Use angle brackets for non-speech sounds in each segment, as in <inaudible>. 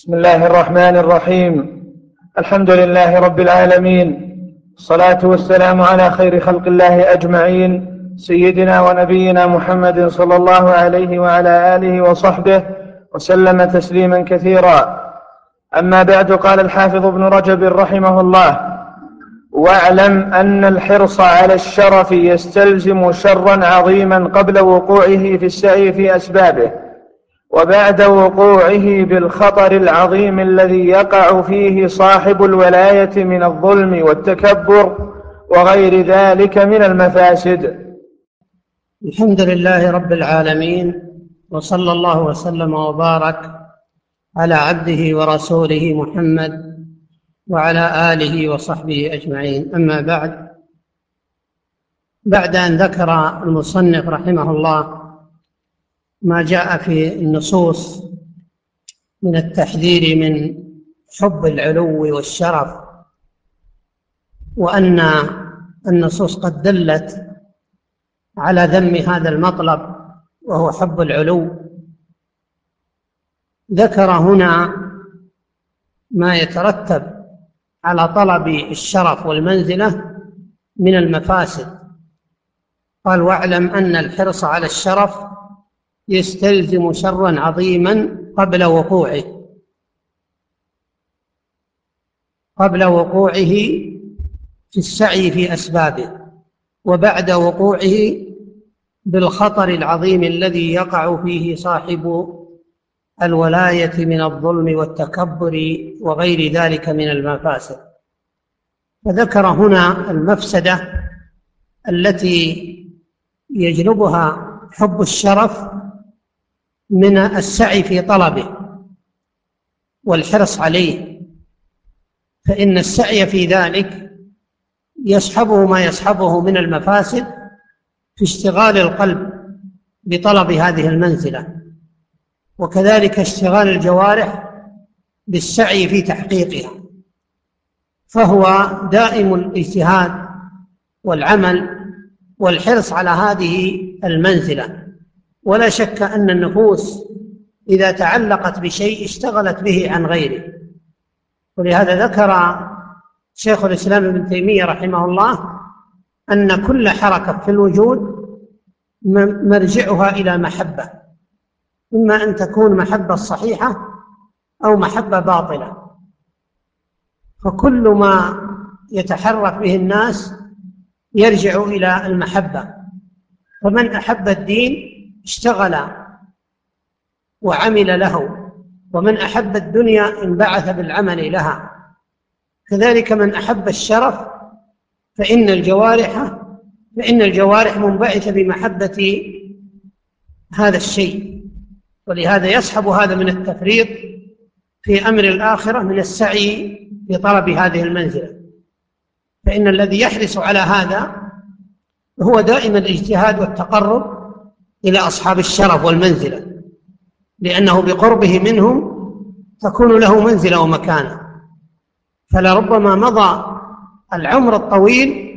بسم الله الرحمن الرحيم. الحمد لله رب العالمين. الصلاة والسلام على خير خلق الله أجمعين. سيدنا ونبينا محمد صلى الله عليه وعلى آله وصحبه وسلم تسليما كثيرا. أما بعد قال الحافظ ابن رجب رحمه الله واعلم أن الحرص على الشرف يستلزم شرا عظيما قبل وقوعه في السعي في أسبابه. وبعد وقوعه بالخطر العظيم الذي يقع فيه صاحب الولاية من الظلم والتكبر وغير ذلك من المفاسد. الحمد لله رب العالمين وصلى الله وسلم وبارك على عبده ورسوله محمد وعلى آله وصحبه أجمعين. أما بعد بعد أن ذكر المصنف رحمه الله ما جاء في النصوص من التحذير من حب العلو والشرف وأن النصوص قد دلت على ذم هذا المطلب وهو حب العلو. ذكر هنا ما يترتب على طلب الشرف والمنزلة من المفاسد. قال واعلم أن الحرص على الشرف يستلزم شرا عظيما قبل وقوعه. قبل وقوعه في السعي في أسبابه وبعد وقوعه بالخطر العظيم الذي يقع فيه صاحب الولاية من الظلم والتكبر وغير ذلك من المفاسد. فذكر هنا المفسدة التي يجلبها حب الشرف من السعي في طلبه والحرص عليه. فإن السعي في ذلك يصحبه ما يصحبه من المفاسد في اشتغال القلب بطلب هذه المنزلة وكذلك اشتغال الجوارح بالسعي في تحقيقها. فهو دائم الاجتهاد والعمل والحرص على هذه المنزلة. ولا شك أن النفوس إذا تعلقت بشيء اشتغلت به عن غيره. ولهذا ذكر شيخ الإسلام ابن تيمية رحمه الله أن كل حركة في الوجود مرجعها إلى محبة إما أن تكون محبة صحيحة أو محبة باطلة. فكل ما يتحرك به الناس يرجع إلى المحبة. فمن أحب الدين اشتغل وعمل له ومن أحب الدنيا انبعث بالعمل لها. كذلك من أحب الشرف فإن الجوارح فإن الجوارح منبعثة بمحبة هذا الشيء. ولهذا يصحب هذا من التفريط في أمر الآخرة من السعي في طلب هذه المنزلة. فإن الذي يحرص على هذا هو دائما الاجتهاد والتقرب إلى أصحاب الشرف والمنزلة لأنه بقربه منهم تكون له منزلة ومكانة. فلربما مضى العمر الطويل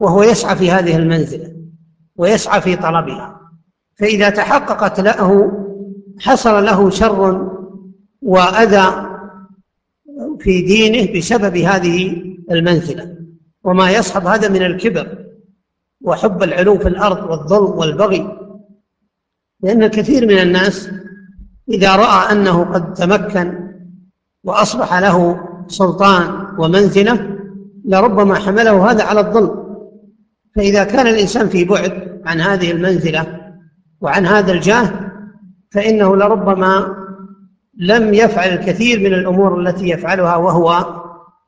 وهو يسعى في هذه المنزلة ويسعى في طلبها. فإذا تحققت له حصل له شر وأذى في دينه بسبب هذه المنزلة. وما يصحب هذا من الكبر وحب العلو في الأرض والظلم والبغي. لأن كثير من الناس إذا رأى أنه قد تمكن وأصبح له سلطان ومنزلة لربما حمله هذا على الظلم. فإذا كان الإنسان في بعد عن هذه المنزلة وعن هذا الجاه فإنه لربما لم يفعل الكثير من الأمور التي يفعلها وهو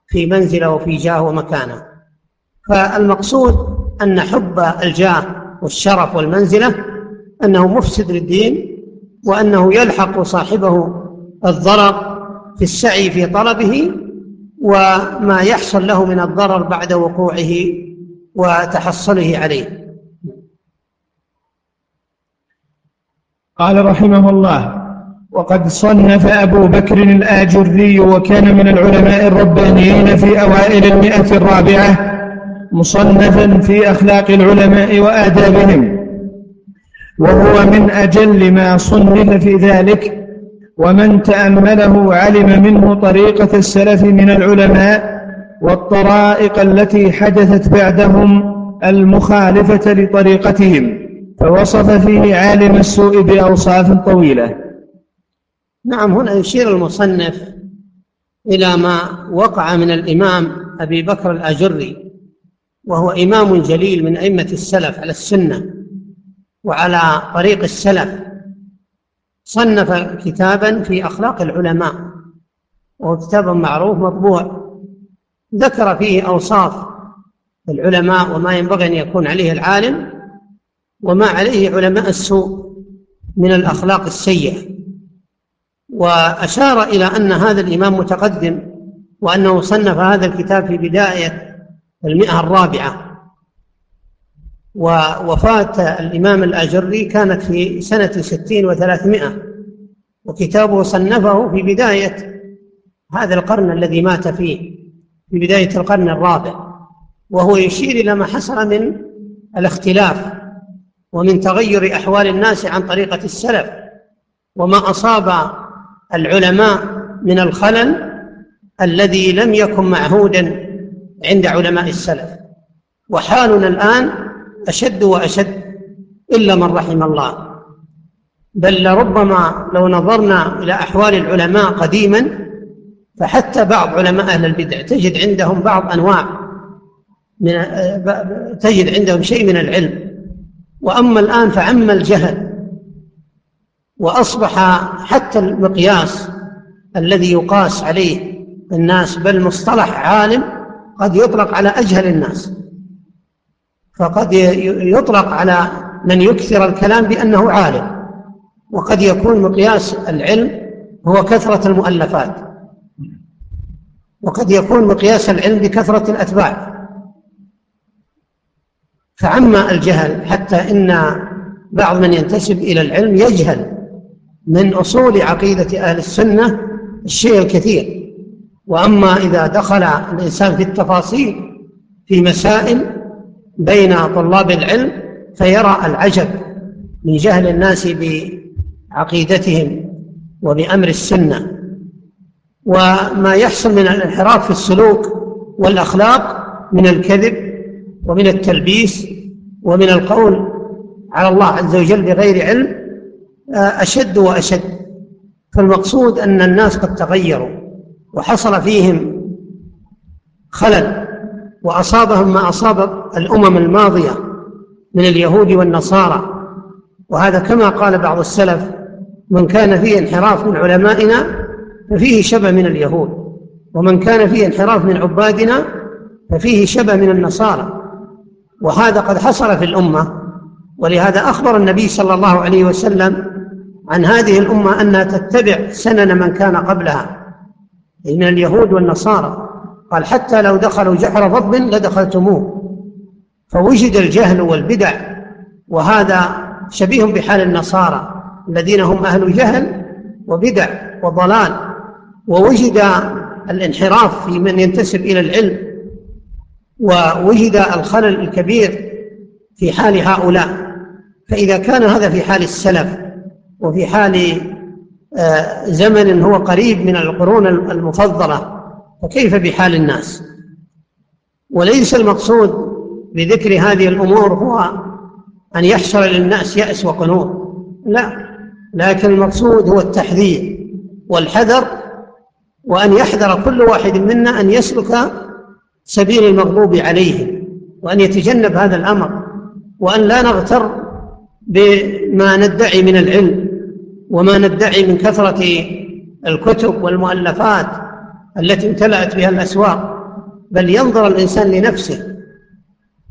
في منزلة وفي جاه ومكانة. فالمقصود أن حب الجاه والشرف والمنزلة أنه مفسد للدين وأنه يلحق صاحبه الضرر في السعي في طلبه وما يحصل له من الضرر بعد وقوعه وتحصله عليه. قال رحمه الله وقد صنف أبو بكر الآجري وكان من العلماء الربانيين في أوائل المئة الرابعة مصنفا في أخلاق العلماء وآدابهم. وهو من أجل ما صنف في ذلك ومن تأمله علم منه طريقة السلف من العلماء والطرائق التي حدثت بعدهم المخالفة لطريقتهم فوصف فيه عالم السوء بأوصاف طويلة. نعم هنا يشير المصنف إلى ما وقع من الإمام أبي بكر الأجري وهو إمام جليل من أئمة السلف على السنة. وعلى طريق السلف صنف كتابا في أخلاق العلماء وهو كتاب معروف مطبوع. ذكر فيه أوصاف العلماء وما ينبغي أن يكون عليه العالم وما عليه علماء السوء من الأخلاق السيئة. وأشار إلى أن هذا الإمام متقدم وأنه صنف هذا الكتاب في بداية المئة الرابعة. ووفاة الإمام الأجري كانت في سنة ستين وثلاثمائة وكتابه صنفه في بداية هذا القرن الذي مات فيه في بداية القرن الرابع وهو يشير إلى ما حصل من الاختلاف ومن تغير أحوال الناس عن طريقة السلف وما أصاب العلماء من الخلل الذي لم يكن معهودا عند علماء السلف. وحالنا الآن أشد وأشد إلا من رحم الله. بل لربما لو نظرنا إلى أحوال العلماء قديما فحتى بعض علماء أهل البدع تجد عندهم بعض أنواع من تجد عندهم شيء من العلم. وأما الآن فعم الجهل وأصبح حتى المقياس الذي يقاس عليه الناس بل مصطلح عالم قد يطلق على أجهل الناس. فقد يطلق على من يكثر الكلام بأنه عالم وقد يكون مقياس العلم هو كثرة المؤلفات وقد يكون مقياس العلم بكثرة الأتباع. فعم الجهل حتى إن بعض من ينتسب إلى العلم يجهل من أصول عقيدة أهل السنة الشيء الكثير. وأما إذا دخل الإنسان في التفاصيل في مسائل بين طلاب العلم فيرى العجب من جهل الناس بعقيدتهم وبأمر السنة. وما يحصل من الانحراف في السلوك والأخلاق من الكذب ومن التلبيس ومن القول على الله عز وجل بغير علم آه، أشد وأشد. فالمقصود أن الناس قد تغيروا وحصل فيهم خلل. وأصابهم ما أصاب الأمم الماضية من اليهود والنصارى. وهذا كما قال بعض السلف من كان فيه انحراف من علمائنا ففيه شبه من اليهود ومن كان فيه انحراف من عبادنا ففيه شبه من النصارى. وهذا قد حصل في الأمة ولهذا أخبر النبي صلى الله عليه وسلم عن هذه الأمة أنها تتبع سنن من كان قبلها من اليهود والنصارى. قال حتى لو دخلوا جحر ضب لدخلتموه. فوجد الجهل والبدع وهذا شبيه بحال النصارى الذين هم أهل جهل وبدع وضلال. ووجد الانحراف في من ينتسب إلى العلم ووجد الخلل الكبير في حال هؤلاء. فإذا كان هذا في حال السلف وفي حال آه، زمن هو قريب من القرون المفضلة فكيف بحال الناس. وليس المقصود بذكر هذه الأمور هو أن يحصل للناس يأس وقنوط. لا لكن المقصود هو التحذير والحذر وأن يحذر كل واحد منا أن يسلك سبيل المغضوب عليه وأن يتجنب هذا الأمر وأن لا نغتر بما ندعي من العلم وما ندعي من كثرة الكتب والمؤلفات التي امتلأت بها الأسواق بل ينظر الإنسان لنفسه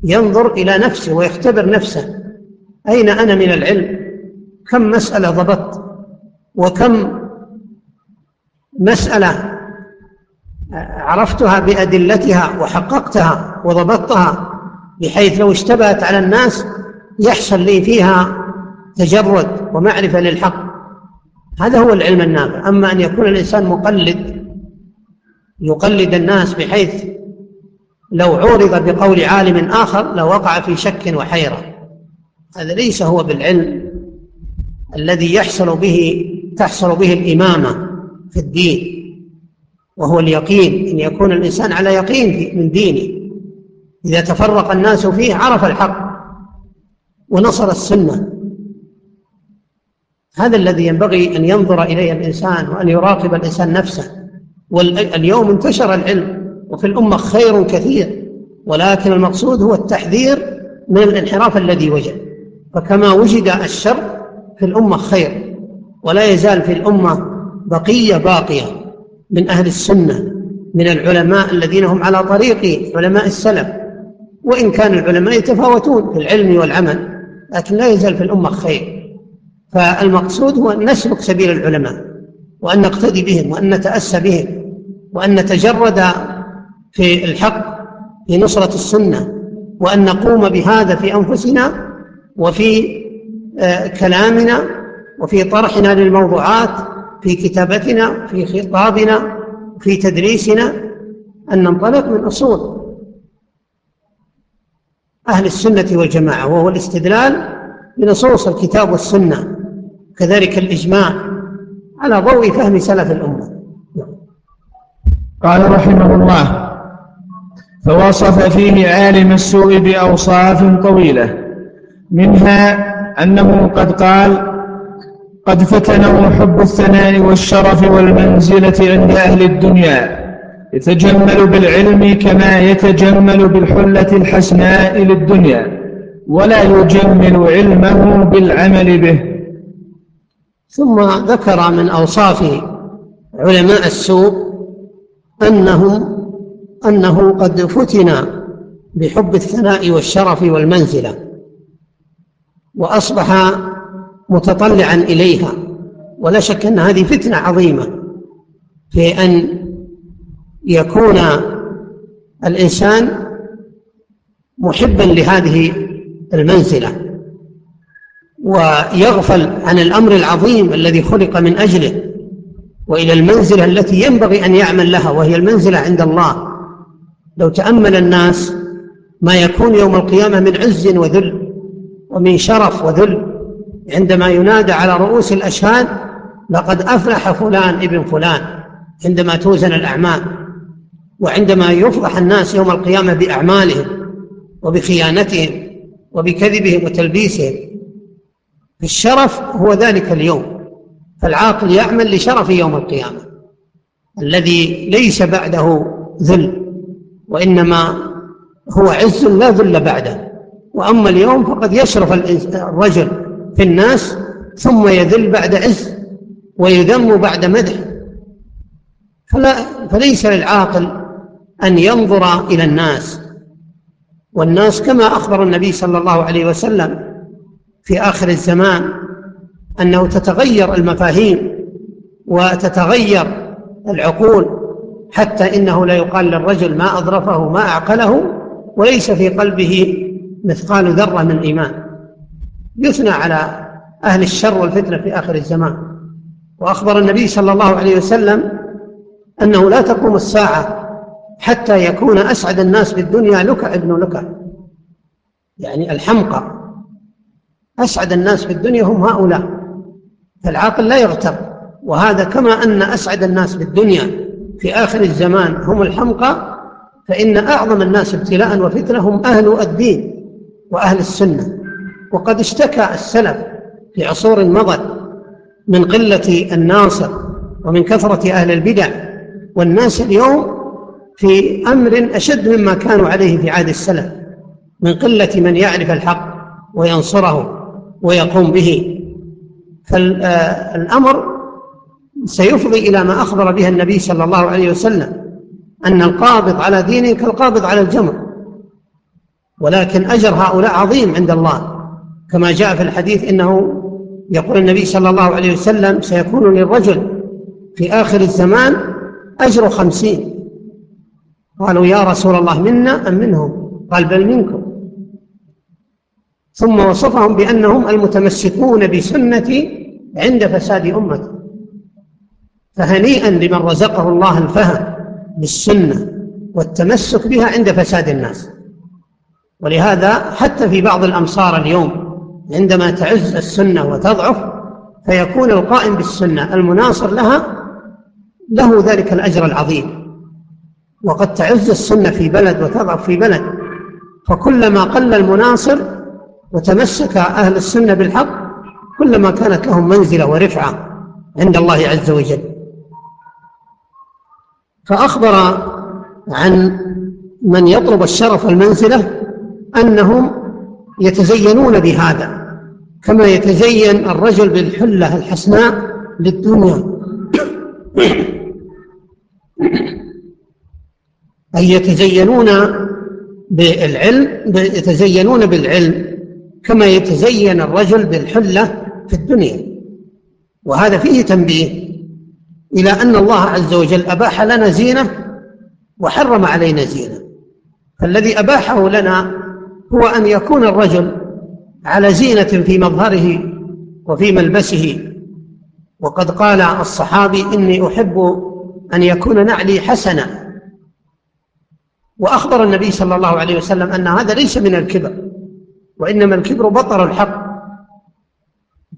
ينظر إلى نفسه ويختبر نفسه. أين أنا من العلم؟ كم مسألة ضبطت؟ وكم مسألة عرفتها بأدلتها وحققتها وضبطتها بحيث لو اشتبهت على الناس يحصل لي فيها تجرد ومعرفة للحق. هذا هو العلم النافع. أما أن يكون الإنسان مقلد يقلد الناس بحيث لو عورض بقول عالم آخر لوقع في شك وحيرة. هذا ليس هو بالعلم الذي يحصل به تحصل به الإمامة في الدين وهو اليقين. أن يكون الإنسان على يقين من دينه. إذا تفرق الناس فيه عرف الحق ونصر السنة. هذا الذي ينبغي أن ينظر إليه الإنسان وأن يراقب الإنسان نفسه. واليوم انتشر العلم وفي الأمة خير كثير ولكن المقصود هو التحذير من الانحراف الذي وجد. فكما وجد الشر في الأمة خير ولا يزال في الأمة بقية باقية من أهل السنة من العلماء الذين هم على طريق علماء السلف. وإن كان العلماء يتفاوتون في العلم والعمل لكن لا يزال في الأمة خير. فالمقصود هو أن نسلك سبيل العلماء وأن نقتدي بهم وأن نتأسى بهم وأن نتجرد في الحق في نصرة السنة وأن نقوم بهذا في أنفسنا وفي آه، كلامنا وفي طرحنا للموضوعات في كتابتنا في خطابنا في تدريسنا أن ننطلق من أصول أهل السنة والجماعة وهو الاستدلال بنصوص الكتاب والسنة كذلك الإجماع على ضوء فهم سلف الأمة. قال رحمه الله فوصف فيه عالم السوء بأوصاف طويلة منها أنه قد قال قد فتنه حب الثناء والشرف والمنزلة عند أهل الدنيا يتجمل بالعلم كما يتجمل بالحلة الحسناء للدنيا ولا يجمل علمه بالعمل به. ثم ذكر من أوصاف علماء السوء أنهم أنه قد فتن بحب الثناء والشرف والمنزلة وأصبح متطلعا إليها. ولا شك أن هذه فتنة عظيمة في أن يكون الإنسان محبا لهذه المنزلة ويغفل عن الأمر العظيم الذي خلق من أجله. وإلى المنزلة التي ينبغي أن يعمل لها وهي المنزلة عند الله. لو تأمل الناس ما يكون يوم القيامة من عز وذل ومن شرف وذل. عندما ينادى على رؤوس الأشهاد لقد أفلح فلان ابن فلان عندما توزن الأعمال. وعندما يفضح الناس يوم القيامة بأعمالهم وبخيانتهم وبكذبهم وتلبيسهم. الشرف هو ذلك اليوم. فالعاقل يعمل لشرف يوم القيامة. الذي ليس بعده ذل وإنما هو عز لا ذل بعده. وأما اليوم فقد يشرف الرجل في الناس ثم يذل بعد عز ويذم بعد مدح. فلا فليس للعاقل أن ينظر إلى الناس. والناس كما أخبر النبي صلى الله عليه وسلم في آخر الزمان أنه تتغير المفاهيم وتتغير العقول حتى إنه لا يقال للرجل ما أظرفه ما أعقله وليس في قلبه مثقال ذرة من إيمان. يثنى على أهل الشر والفتنة في آخر الزمان. وأخبر النبي صلى الله عليه وسلم أنه لا تقوم الساعة حتى يكون أسعد الناس بالدنيا لكع ابن لكع. يعني الحمقى. أسعد الناس في الدنيا هم هؤلاء. فالعاقل لا يغتر. وهذا كما أن أسعد الناس بالدنيا في آخر الزمان هم الحمقى فإن أعظم الناس ابتلاء وفتنة هم أهل الدين وأهل السنة. وقد اشتكى السلف في عصور مضت من قلة الناصر ومن كثرة أهل البدع والناس اليوم في أمر أشد مما كانوا عليه في عهد السلف من قلة من يعرف الحق وينصره ويقوم به. فالأمر سيفضي إلى ما أخبر به النبي صلى الله عليه وسلم أن القابض على دينه كالقابض على الجمر. ولكن أجر هؤلاء عظيم عند الله. كما جاء في الحديث إنه يقول النبي صلى الله عليه وسلم سيكون للرجل في آخر الزمان أجر خمسين. قالوا يا رسول الله منا أم منهم؟ قال بل منكم. ثم وصفهم بأنهم المتمسكون بسنتي عند فساد أمتي فهنيئا لمن رزقه الله الفهم بالسنة والتمسك بها عند فساد الناس. ولهذا حتى في بعض الأمصار اليوم عندما تعز السنة وتضعف فيكون القائم بالسنة المناصر لها له ذلك الأجر العظيم. وقد تعز السنة في بلد وتضعف في بلد فكلما قل المناصر وتمسك أهل السنة بالحق كلما كانت لهم منزلة ورفعة عند الله عز وجل. فأخبر عن من يطلب الشرف والمنزلة أنهم يتزينون بهذا كما يتزين الرجل بالحلة الحسناء للدنيا. أي يتزينون بالعلم يتزينون بالعلم. كما يتزين الرجل بالحلة في الدنيا. وهذا فيه تنبيه إلى أن الله عز وجل أباح لنا زينة وحرم علينا زينة. فالذي أباحه لنا هو أن يكون الرجل على زينة في مظهره وفي ملبسه. وقد قال الصحابي إني أحب أن يكون نعلي حسنا. وأخبر النبي صلى الله عليه وسلم أن هذا ليس من الكبر. وإنما الكبر بطر الحق.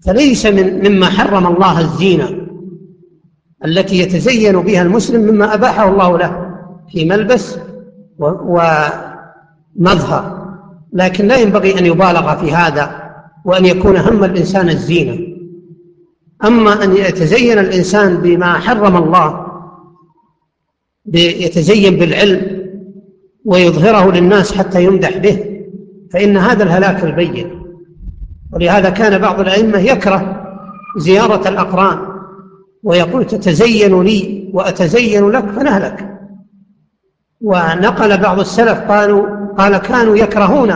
فليس من مما حرم الله الزينة التي يتزين بها المسلم مما أباحه الله له في ملبس ومظهر. لكن لا ينبغي أن يبالغ في هذا وأن يكون هم الإنسان الزينة. أما أن يتزين الإنسان بما حرم الله يتزين بالعلم ويظهره للناس حتى يمدح به فإن هذا الهلاك البين. ولهذا كان بعض الأئمة يكره زيارة الأقران ويقول تتزين لي وأتزين لك فنهلك. ونقل بعض السلف قالوا قال كانوا يكرهون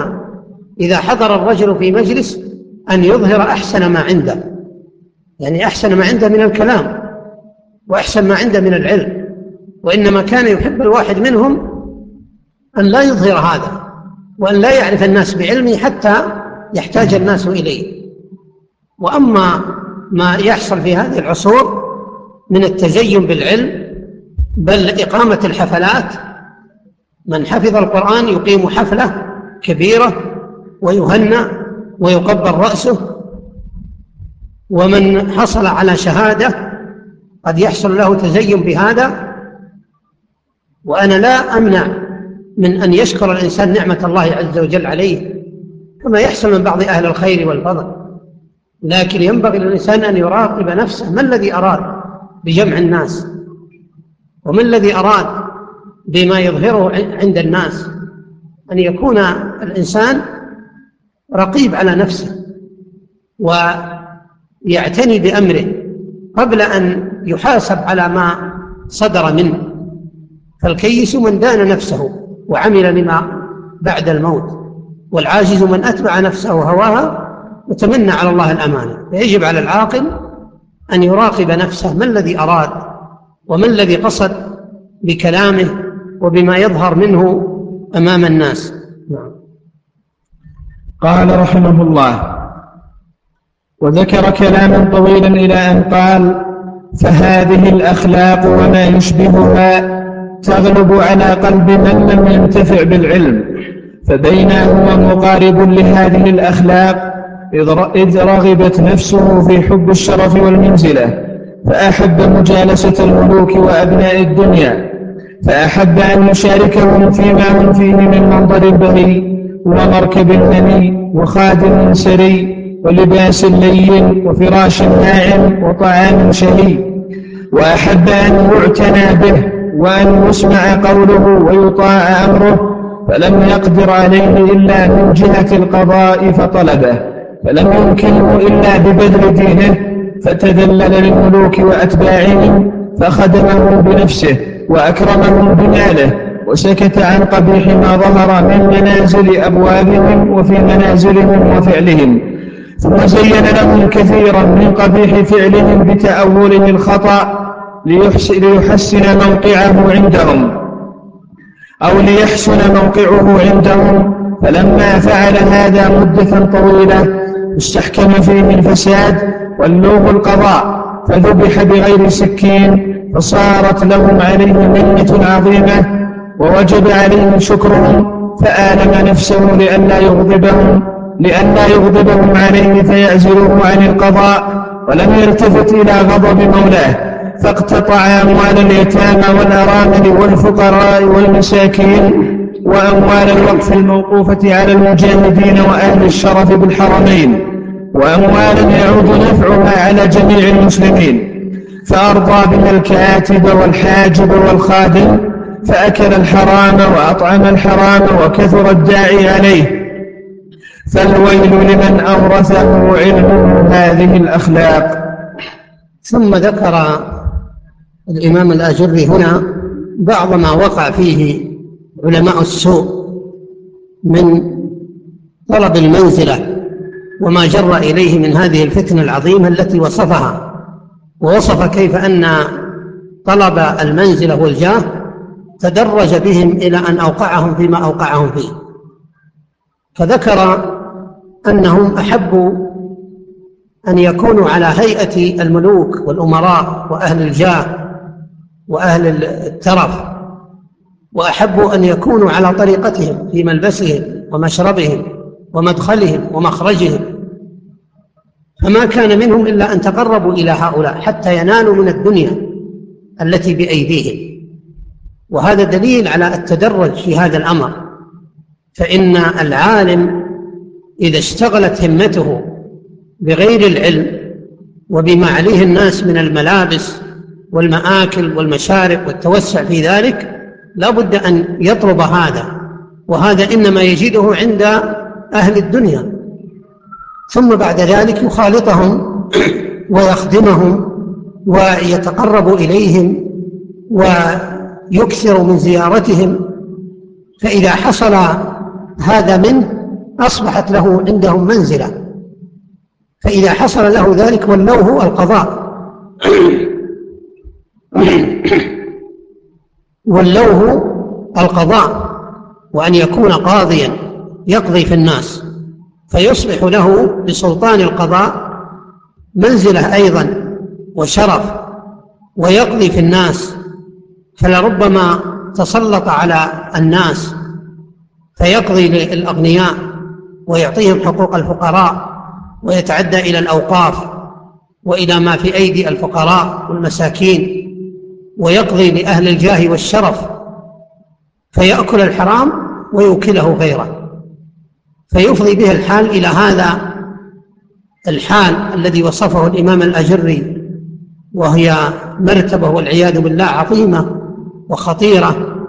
إذا حضر الرجل في مجلس أن يظهر أحسن ما عنده. يعني أحسن ما عنده من الكلام وأحسن ما عنده من العلم. وإنما كان يحب الواحد منهم أن لا يظهر هذا. وأن لا يعرف الناس بعلمه حتى يحتاج الناس إليه. وأما ما يحصل في هذه العصور من التزين بالعلم بل إقامة الحفلات من حفظ القرآن يقيم حفلة كبيرة ويهنى ويقبل رأسه ومن حصل على شهادة قد يحصل له تزين بهذا وأنا لا أمنع من أن يشكر الإنسان نعمة الله عز وجل عليه كما يحصل من بعض أهل الخير والفضل. لكن ينبغي للإنسان أن يراقب نفسه ما الذي أراد بجمع الناس؟ وما الذي أراد بما يظهره عند الناس؟ أن يكون الإنسان رقيب على نفسه ويعتني بأمره قبل أن يحاسب على ما صدر منه. فالكيس من دان نفسه. وعمل لما بعد الموت. والعاجز من أتبع نفسه هواها وتمنى على الله الأمانة. فيجب على العاقل أن يراقب نفسه ما الذي أراد وما الذي قصد بكلامه وبما يظهر منه أمام الناس. نعم. قال رحمه الله وذكر كلاما طويلا إلى أن قال فهذه الأخلاق وما يشبهها تغلب على قلب من لم ينتفع بالعلم فبينا هو مقارب لهذه الأخلاق إذ رغبت نفسه في حب الشرف والمنزلة فأحب مجالسة الملوك وأبناء الدنيا فأحب أن يشاركهم فيما هم فيه من منظر بهي ومركب هني وخادم سري ولباس لين وفراش ناعم وطعام شهي وأحب أن يعتنى به وأن يسمع قوله ويطاع أمره فلم يقدر عليه إلا من جهة القضاء فطلبه فلم يمكنه إلا ببذل دينه فتذلل للملوك وأتباعهم فخدمهم بنفسه وأكرمهم بماله وسكت عن قبيح ما ظهر من منازل أبوابهم وفي منازلهم وفعلهم. ثم زين لهم كثيرا من قبيح فعلهم بتأوله الخطأ ليحسن موقعه عندهم أو ليحسن موقعه عندهم. فلما فعل هذا مدة طويلة استحكم فيه الفساد واللوغ القضاء فذبح بغير سكين فصارت لهم عليه منة عظيمة ووجب عليهم شكرهم فآلم نفسه لئلا يغضبهم لئلا يغضبهم عليه فيعزله عن القضاء ولم يلتفت إلى غضب مولاه. فاقتطع أموال اليتامى والأرامل والفقراء والمساكين وأموال الوقف الموقوفة على المجاهدين وأهل الشرف بالحرمين وأموالا يعود نفعها على جميع المسلمين. فأرضى بها الكاتب والحاجب والخادم فأكل الحرام وأطعم الحرام وكثر الداعي عليه. فالويل لمن أورثه علم هذه الأخلاق. ثم ذكر الإمام الأجري هنا بعض ما وقع فيه علماء السوء من طلب المنزلة وما جر إليه من هذه الفتنة العظيمة التي وصفها ووصف كيف أن طلب المنزلة والجاه تدرج بهم إلى أن أوقعهم فيما أوقعهم فيه. فذكر أنهم أحبوا أن يكونوا على هيئة الملوك والأمراء وأهل الجاه وأهل الترف وأحبوا أن يكونوا على طريقتهم في ملبسهم ومشربهم ومدخلهم ومخرجهم. فما كان منهم إلا أن تقربوا إلى هؤلاء حتى ينالوا من الدنيا التي بأيديهم. وهذا دليل على التدرج في هذا الأمر. فإن العالم إذا اشتغلت همته بغير العلم وبما عليه الناس من الملابس والمآكل والمشارب والتوسع في ذلك لا بد أن يطلب هذا وهذا إنما يجده عند أهل الدنيا. ثم بعد ذلك يخالطهم <clears throat> ويخدمهم ويتقرب إليهم ويكثر من زيارتهم فإذا حصل هذا منه أصبحت له عندهم منزلة. فإذا حصل له ذلك ولوه القضاء. <clears throat> ولوه القضاء وأن يكون قاضيا يقضي في الناس فيصبح له بسلطان القضاء منزلة أيضا وشرف ويقضي في الناس فلربما تسلط على الناس فيقضي للأغنياء ويعطيهم حقوق الفقراء ويتعدى إلى الأوقاف وإلى ما في أيدي الفقراء والمساكين. ويقضي لأهل الجاه والشرف فيأكل الحرام ويوكله غيره. فيفضي به الحال إلى هذا الحال الذي وصفه الإمام الأجري وهي مرتبة والعياذ بالله عظيمة وخطيرة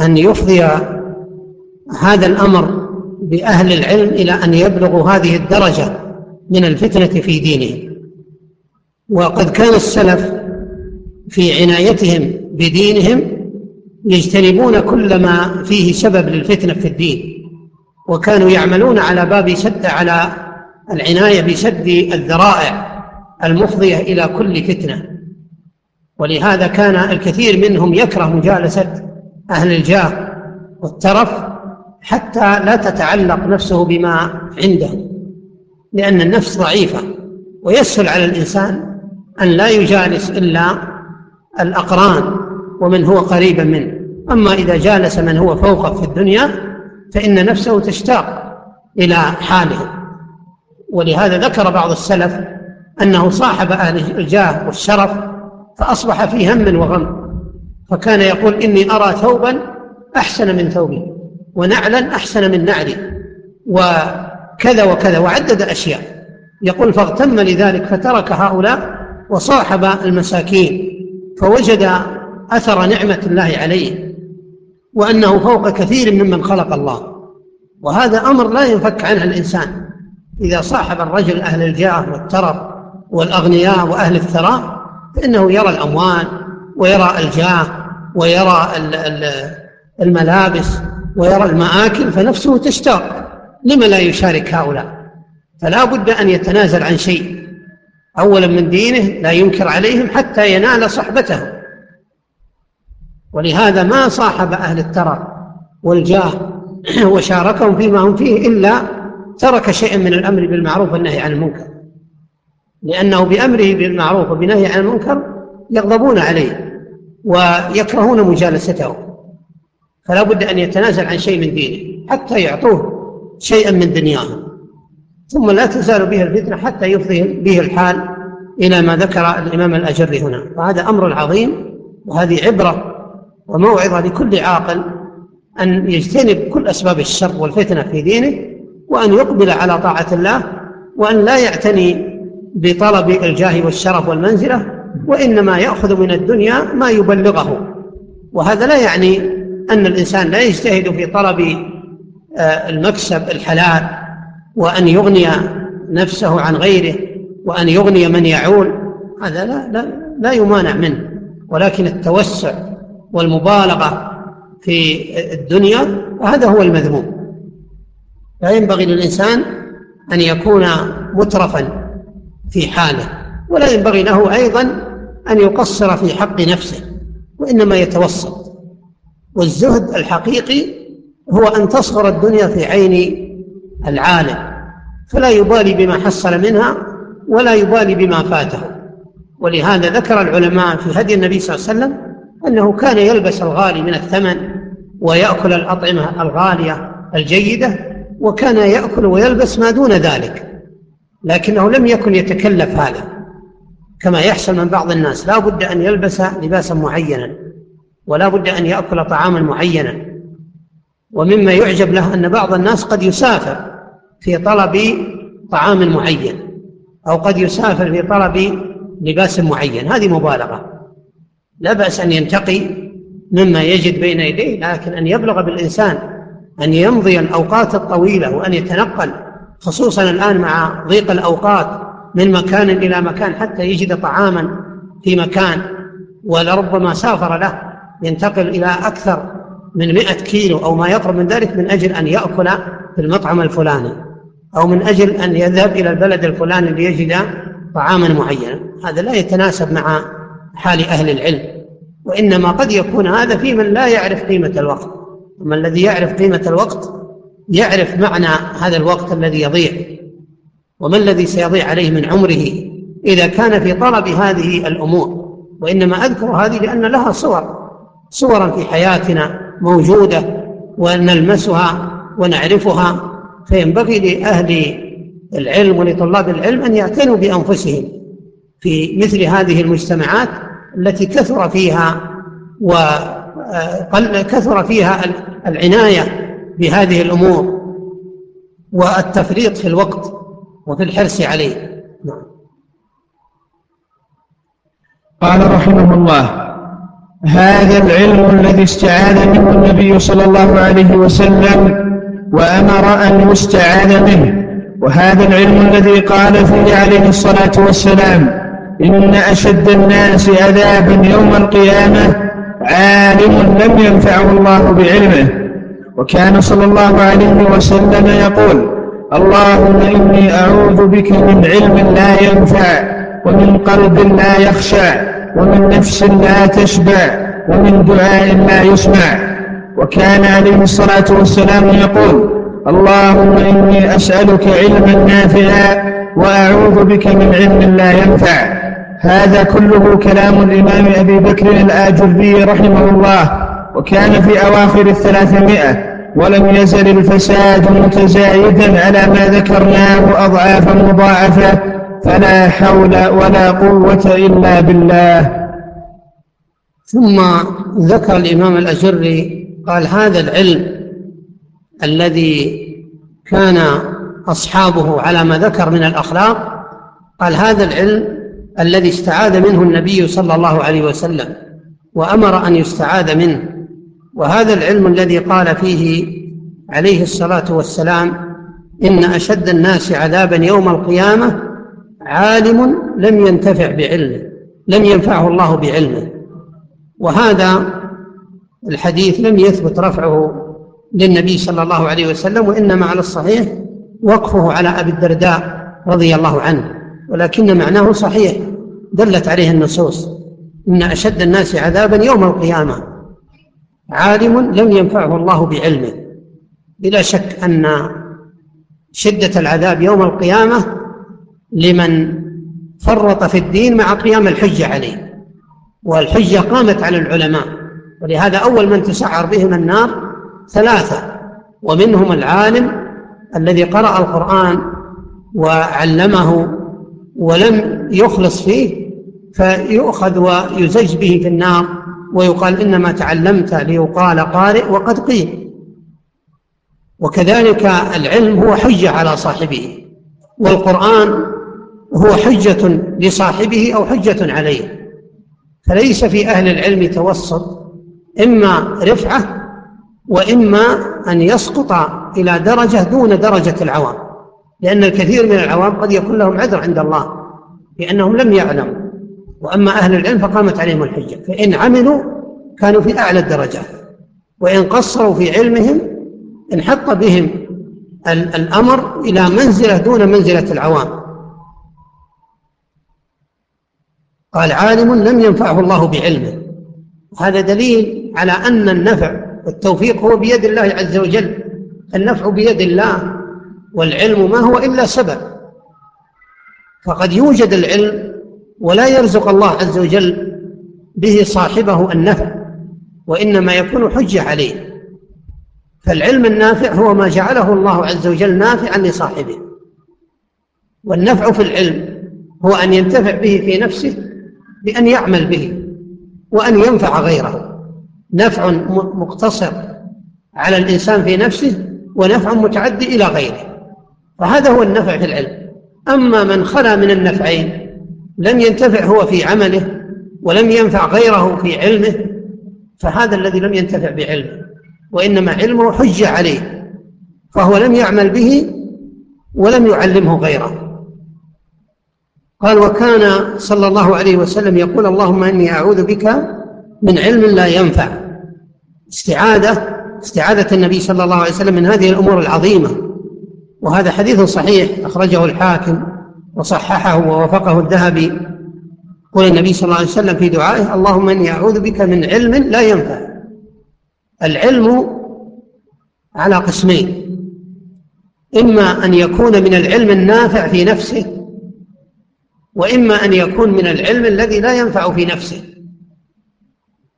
أن يفضي هذا الأمر بأهل العلم إلى أن يبلغوا هذه الدرجة من الفتنة في دينهم. وقد كان السلف في عنايتهم بدينهم يجتنبون كل ما فيه سبب للفتنة في الدين وكانوا يعملون على باب سد على العناية بسد الذرائع المفضية إلى كل فتنة. ولهذا كان الكثير منهم يكره مجالسة أهل الجاه والترف حتى لا تتعلق نفسه بما عنده لأن النفس ضعيفة ويسهل على الإنسان أن لا يجالس إلا الأقران ومن هو قريبا منه. أما إذا جالس من هو فوقه في الدنيا فإن نفسه تشتاق إلى حاله. ولهذا ذكر بعض السلف أنه صاحب أهل الجاه والشرف فأصبح في هم وغم فكان يقول إني أرى ثوبا أحسن من ثوبي ونعلا أحسن من نعلي وكذا وكذا وعدد أشياء يقول فاغتم لذلك فترك هؤلاء وصاحب المساكين. فوجد أثر نعمة الله عليه وأنه فوق كثير ممن خلق الله. وهذا أمر لا ينفك عنه الإنسان. إذا صاحب الرجل أهل الجاه والترف والأغنياء وأهل الثراء فإنه يرى الأموال ويرى الجاه ويرى الملابس ويرى المآكل فنفسه تشتاق. لما لا يشارك هؤلاء؟ فلا بد أن يتنازل عن شيء. أولا من دينه لا ينكر عليهم حتى ينال صحبته. ولهذا ما صاحب أهل الترى والجاه <clears throat> وشاركهم فيما هم فيه إلا ترك شيئا من الأمر بالمعروف والنهي عن المنكر. لأنه بأمره بالمعروف وبنهي عن المنكر يغضبون عليه ويكرهون مجالسته. فلا بد أن يتنازل عن شيء من دينه حتى يعطوه شيئا من دنياهم ثم لا تزال به الفتنة حتى يفضي به الحال إلى ما ذكر الإمام الأجر هنا. وهذا أمر عظيم وهذه عبرة وموعظة لكل عاقل أن يجتنب كل أسباب الشر والفتنة في دينه وأن يقبل على طاعة الله وأن لا يعتني بطلب الجاه والشرف والمنزلة وإنما يأخذ من الدنيا ما يبلغه. وهذا لا يعني أن الإنسان لا يجتهد في طلب آه، المكسب الحلال وأن يغني نفسه عن غيره وأن يغني من يعول هذا لا, لا, لا يمانع منه. ولكن التوسع والمبالغة في الدنيا هذا هو المذموم. لا ينبغي للإنسان أن يكون مترفا في حاله ولا ينبغي له أيضا أن يقصر في حق نفسه وإنما يتوسط. والزهد الحقيقي هو أن تصغر الدنيا في عين العالم فلا يبالي بما حصل منها ولا يبالي بما فاته. ولهذا ذكر العلماء في هدي النبي صلى الله عليه وسلم أنه كان يلبس الغالي من الثمن ويأكل الأطعمة الغالية الجيدة وكان يأكل ويلبس ما دون ذلك لكنه لم يكن يتكلف هذا. كما يحصل من بعض الناس لا بد أن يلبس لباسا معينا ولا بد أن يأكل طعاما معينا ومما يعجب له أن بعض الناس قد يسافر في طلب طعام معين أو قد يسافر في طلب لباس معين. هذه مبالغة. لا بأس أن ينتقي مما يجد بين يديه لكن أن يبلغ بالإنسان أن يمضي الأوقات الطويلة وأن يتنقل خصوصا الآن مع ضيق الأوقات من مكان إلى مكان حتى يجد طعاما في مكان ولربما سافر له ينتقل إلى أكثر من مئة كيلو أو ما يقرب من ذلك من أجل أن يأكل في المطعم الفلاني أو من أجل أن يذهب إلى البلد الفلاني ليجد طعاما معينا. هذا لا يتناسب مع حال أهل العلم وإنما قد يكون هذا في من لا يعرف قيمة الوقت. أما الذي يعرف قيمة الوقت يعرف معنى هذا الوقت الذي يضيع وما الذي سيضيع عليه من عمره إذا كان في طلب هذه الأمور. وإنما أذكر هذه لأن لها صور صورا في حياتنا موجودة ونلمسها ونعرفها فينبغي لأهل العلم ولطلاب العلم أن يعتنوا بأنفسهم في مثل هذه المجتمعات التي كثر فيها وقل كثر فيها العناية بهذه الأمور والتفريط في الوقت وفي الحرص عليه نعم. قال رحمه الله هذا العلم الذي استعاذ منه النبي صلى الله عليه وسلم وأمر أن يستعاذ منه. وهذا العلم الذي قال فيه عليه الصلاة والسلام إن أشد الناس عذابا يوم القيامة عالم لم ينفعه الله بعلمه. وكان صلى الله عليه وسلم يقول اللهم إني أعوذ بك من علم لا ينفع ومن قلب لا يخشع. ومن نفس لا تشبع ومن دعاء لا يسمع. وكان عليه الصلاة والسلام يقول اللهم إني أسألك علما نافعا وأعوذ بك من علم لا ينفع. هذا كله كلام الإمام أبي بكر الآجري رحمه الله وكان في أواخر الثلاثمائة ولم يزل الفساد متزايدا على ما ذكرناه أضعافا مضاعفة فلا حول ولا قوة إلا بالله. ثم ذكر الإمام الأجري قال هذا العلم الذي كان أصحابه على ما ذكر من الأخلاق قال هذا العلم الذي استعاذ منه النبي صلى الله عليه وسلم وأمر أن يستعاذ منه. وهذا العلم الذي قال فيه عليه الصلاة والسلام إن أشد الناس عذابا يوم القيامة عالم لم ينتفع بعلمه لم ينفعه الله بعلمه. وهذا الحديث لم يثبت رفعه للنبي صلى الله عليه وسلم وإنما على الصحيح وقفه على أبي الدرداء رضي الله عنه. ولكن معناه صحيح دلت عليه النصوص. إن أشد الناس عذابا يوم القيامة. عالم لم ينفعه الله بعلمه. بلا شك أن شدة العذاب يوم القيامة لمن فرط في الدين مع قيام الحجة عليه والحجة قامت على العلماء. ولهذا أول من تسعر بهم النار ثلاثة ومنهم العالم الذي قرأ القرآن وعلمه ولم يخلص فيه فيؤخذ ويزج به في النار ويقال إنما تعلمت ليقال قارئ وقد قيل. وكذلك العلم هو حجة على صاحبه والقرآن هو حجة لصاحبه أو حجة عليه. فليس في أهل العلم توسط إما رفعة وإما أن يسقط إلى درجة دون درجة العوام. لأن الكثير من العوام قد يكون لهم عذر عند الله لأنهم لم يعلموا. وأما أهل العلم فقامت عليهم الحجة. فإن عملوا كانوا في أعلى الدرجات وإن قصروا في علمهم انحط بهم الأمر إلى منزلة دون منزلة العوام. قال عالم لم ينفعه الله بعلمه. هذا دليل على أن النفع والتوفيق هو بيد الله عز وجل. النفع بيد الله والعلم ما هو إلا سبب. فقد يوجد العلم ولا يرزق الله عز وجل به صاحبه النفع وإنما يكون حجة عليه. فالعلم النافع هو ما جعله الله عز وجل نافعا لصاحبه. والنفع في العلم هو أن ينتفع به في نفسه بأن يعمل به وأن ينفع غيره. نفع مقتصر على الإنسان في نفسه ونفع متعدي إلى غيره. فهذا هو النفع في العلم. أما من خلا من النفعين لم ينتفع هو في عمله ولم ينفع غيره في علمه فهذا الذي لم ينتفع بعلمه وإنما علمه حجة عليه فهو لم يعمل به ولم يعلمه غيره. قال وكان صلى الله عليه وسلم يقول اللهم إني أعوذ بك من علم لا ينفع. استعاذة استعاذة النبي صلى الله عليه وسلم من هذه الأمور العظيمة. وهذا حديث صحيح أخرجه الحاكم وصححه ووافقه الذهبي. قول النبي صلى الله عليه وسلم في دعائه اللهم إني أعوذ بك من علم لا ينفع. العلم على قسمين. إما أن يكون من العلم النافع في نفسه وإما أن يكون من العلم الذي لا ينفع في نفسه.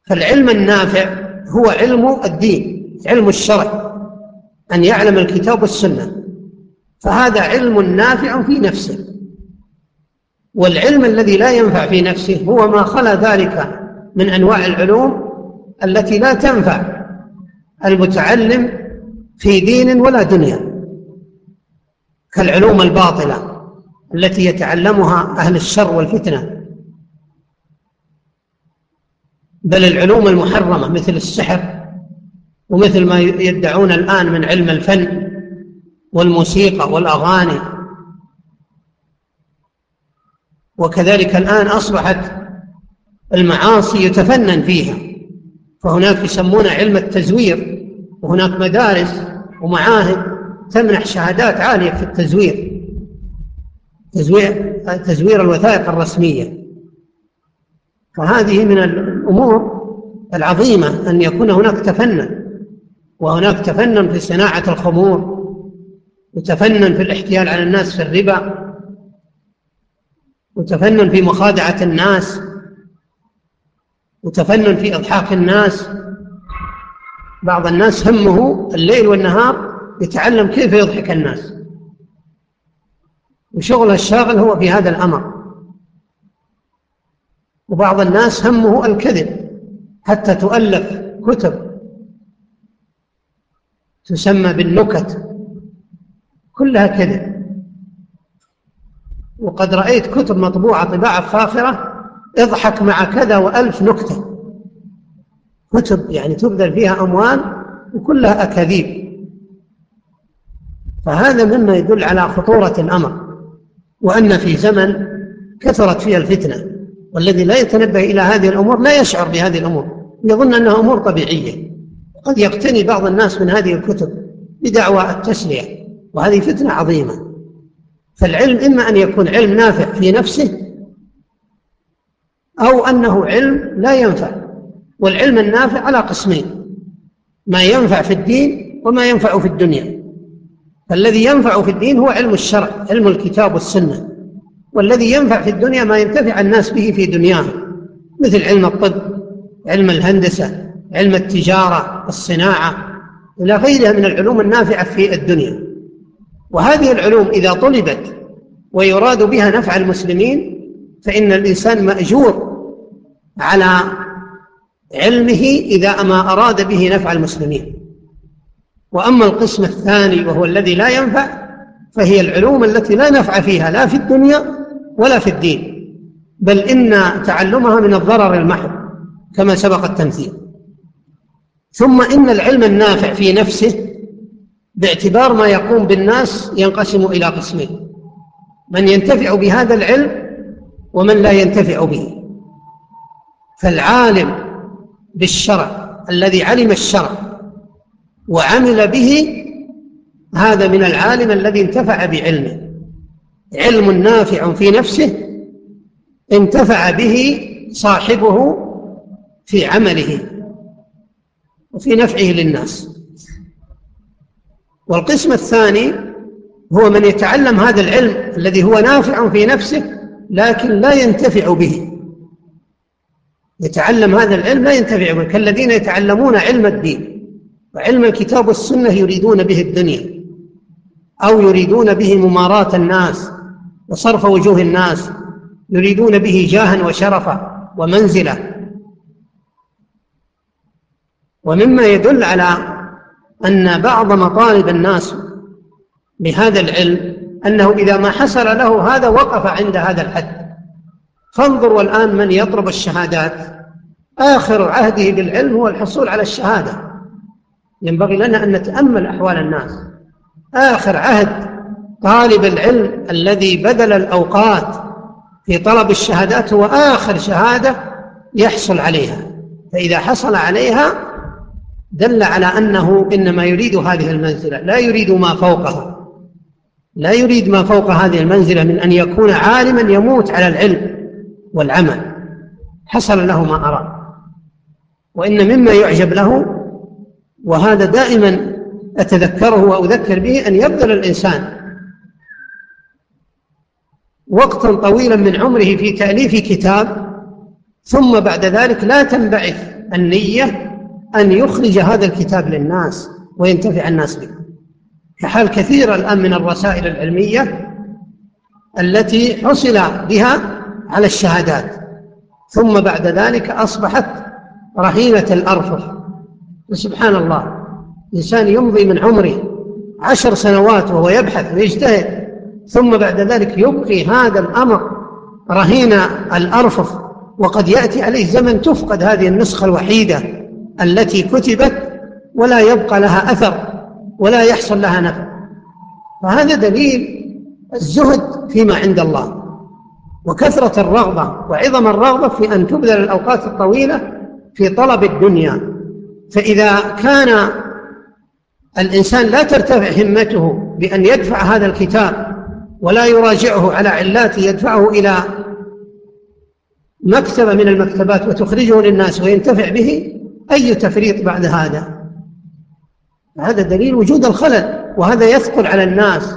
فالعلم النافع هو علم الدين علم الشرع أن يعلم الكتاب والسنة. فهذا علم نافع في نفسه. والعلم الذي لا ينفع في نفسه هو ما خلا ذلك من أنواع العلوم التي لا تنفع المتعلم في دين ولا دنيا كالعلوم الباطلة. التي يتعلمها أهل الشر والفتنة. بل العلوم المحرمة مثل السحر ومثل ما يدعون الآن من علم الفن والموسيقى والأغاني. وكذلك الآن أصبحت المعاصي يتفنن فيها. فهناك يسمون علم التزوير وهناك مدارس ومعاهد تمنح شهادات عالية في التزوير. تزوير تزوير الوثائق الرسمية. فهذه من الأمور العظيمة أن يكون هناك تفنن وهناك تفنن في صناعة الخمور وتفنن في الاحتيال على الناس في الربا وتفنن في مخادعة الناس وتفنن في إضحاك الناس. بعض الناس همه الليل والنهار يتعلم كيف يضحك الناس. وشغله الشاغل هو في هذا الأمر. وبعض الناس همه الكذب حتى تؤلف كتب تسمى بالنكت كلها كذب. وقد رأيت كتب مطبوعة طباعة فاخرة اضحك مع كذا وألف نكتة. كتب يعني تبذل فيها أموال وكلها أكاذيب. فهذا مما يدل على خطورة الأمر. وأن في زمن كثرت فيها الفتنة والذي لا يتنبه إلى هذه الأمور لا يشعر بهذه الأمور. يظن أنها أمور طبيعية. قد يقتني بعض الناس من هذه الكتب بدعوى التسلية وهذه فتنة عظيمة. فالعلم إما أن يكون علم نافع في نفسه أو أنه علم لا ينفع. والعلم النافع على قسمين ما ينفع في الدين وما ينفع في الدنيا. فالذي ينفع في الدين هو علم الشرع علم الكتاب والسنة. والذي ينفع في الدنيا ما ينتفع الناس به في دنياهم مثل علم الطب علم الهندسة علم التجارة الصناعة إلى غيرها من العلوم النافعة في الدنيا. وهذه العلوم إذا طلبت ويراد بها نفع المسلمين فإن الإنسان مأجور على علمه إذا ما أراد به نفع المسلمين. وأما القسم الثاني وهو الذي لا ينفع فهي العلوم التي لا نفع فيها لا في الدنيا ولا في الدين. بل إن تعلمها من الضرر المحض كما سبق التمثيل. ثم إن العلم النافع في نفسه باعتبار ما يقوم بالناس ينقسم إلى قسمين. من ينتفع بهذا العلم ومن لا ينتفع به. فالعالم بالشرع الذي علم الشرع وعمل به هذا من العالم الذي انتفع بعلمه. علم نافع في نفسه انتفع به صاحبه في عمله وفي نفعه للناس. والقسم الثاني هو من يتعلم هذا العلم الذي هو نافع في نفسه لكن لا ينتفع به. يتعلم هذا العلم لا ينتفع به. كالذين يتعلمون علم الدين. وعلم الكتاب والسنة يريدون به الدنيا أو يريدون به مماراة الناس وصرف وجوه الناس يريدون به جاها وشرفا ومنزلة ومما يدل على أن بعض مطالب الناس بهذا العلم أنه إذا ما حصل له هذا وقف عند هذا الحد. فانظروا الآن من يطلب الشهادات. آخر عهده بالعلم هو الحصول على الشهادة. ينبغي لنا أن نتأمل أحوال الناس. آخر عهد طالب العلم الذي بذل الأوقات في طلب الشهادات هو آخر شهادة يحصل عليها. فإذا حصل عليها دل على أنه إنما يريد هذه المنزلة. لا يريد ما فوقها. لا يريد ما فوق هذه المنزلة من أن يكون عالما يموت على العلم والعمل. حصل له ما أراد. وإن مما يعجب له وهذا دائما أتذكره وأذكر به أن يبذل الإنسان وقتا طويلا من عمره في تأليف كتاب ثم بعد ذلك لا تنبعث النية أن يخرج هذا الكتاب للناس وينتفع الناس به. كحال كثير الآن من الرسائل العلمية التي حصل بها على الشهادات ثم بعد ذلك أصبحت رهينة الأرفف. وسبحان الله. إنسان يمضي من عمره عشر سنوات وهو يبحث ويجتهد ثم بعد ذلك يبقي هذا الأمر رهين الأرفف وقد يأتي عليه زمن تفقد هذه النسخة الوحيدة التي كتبت ولا يبقى لها أثر ولا يحصل لها نفع. فهذا دليل الزهد فيما عند الله وكثرة الرغبة وعظم الرغبة في أن تبذل الأوقات الطويلة في طلب الدنيا. فإذا كان الإنسان لا ترتفع همته بأن يدفع هذا الكتاب ولا يراجعه على علات يدفعه إلى مكتبة من المكتبات وتخرجه للناس وينتفع به أي تفريط بعد هذا؟ هذا دليل وجود الخلل وهذا يثقل على الناس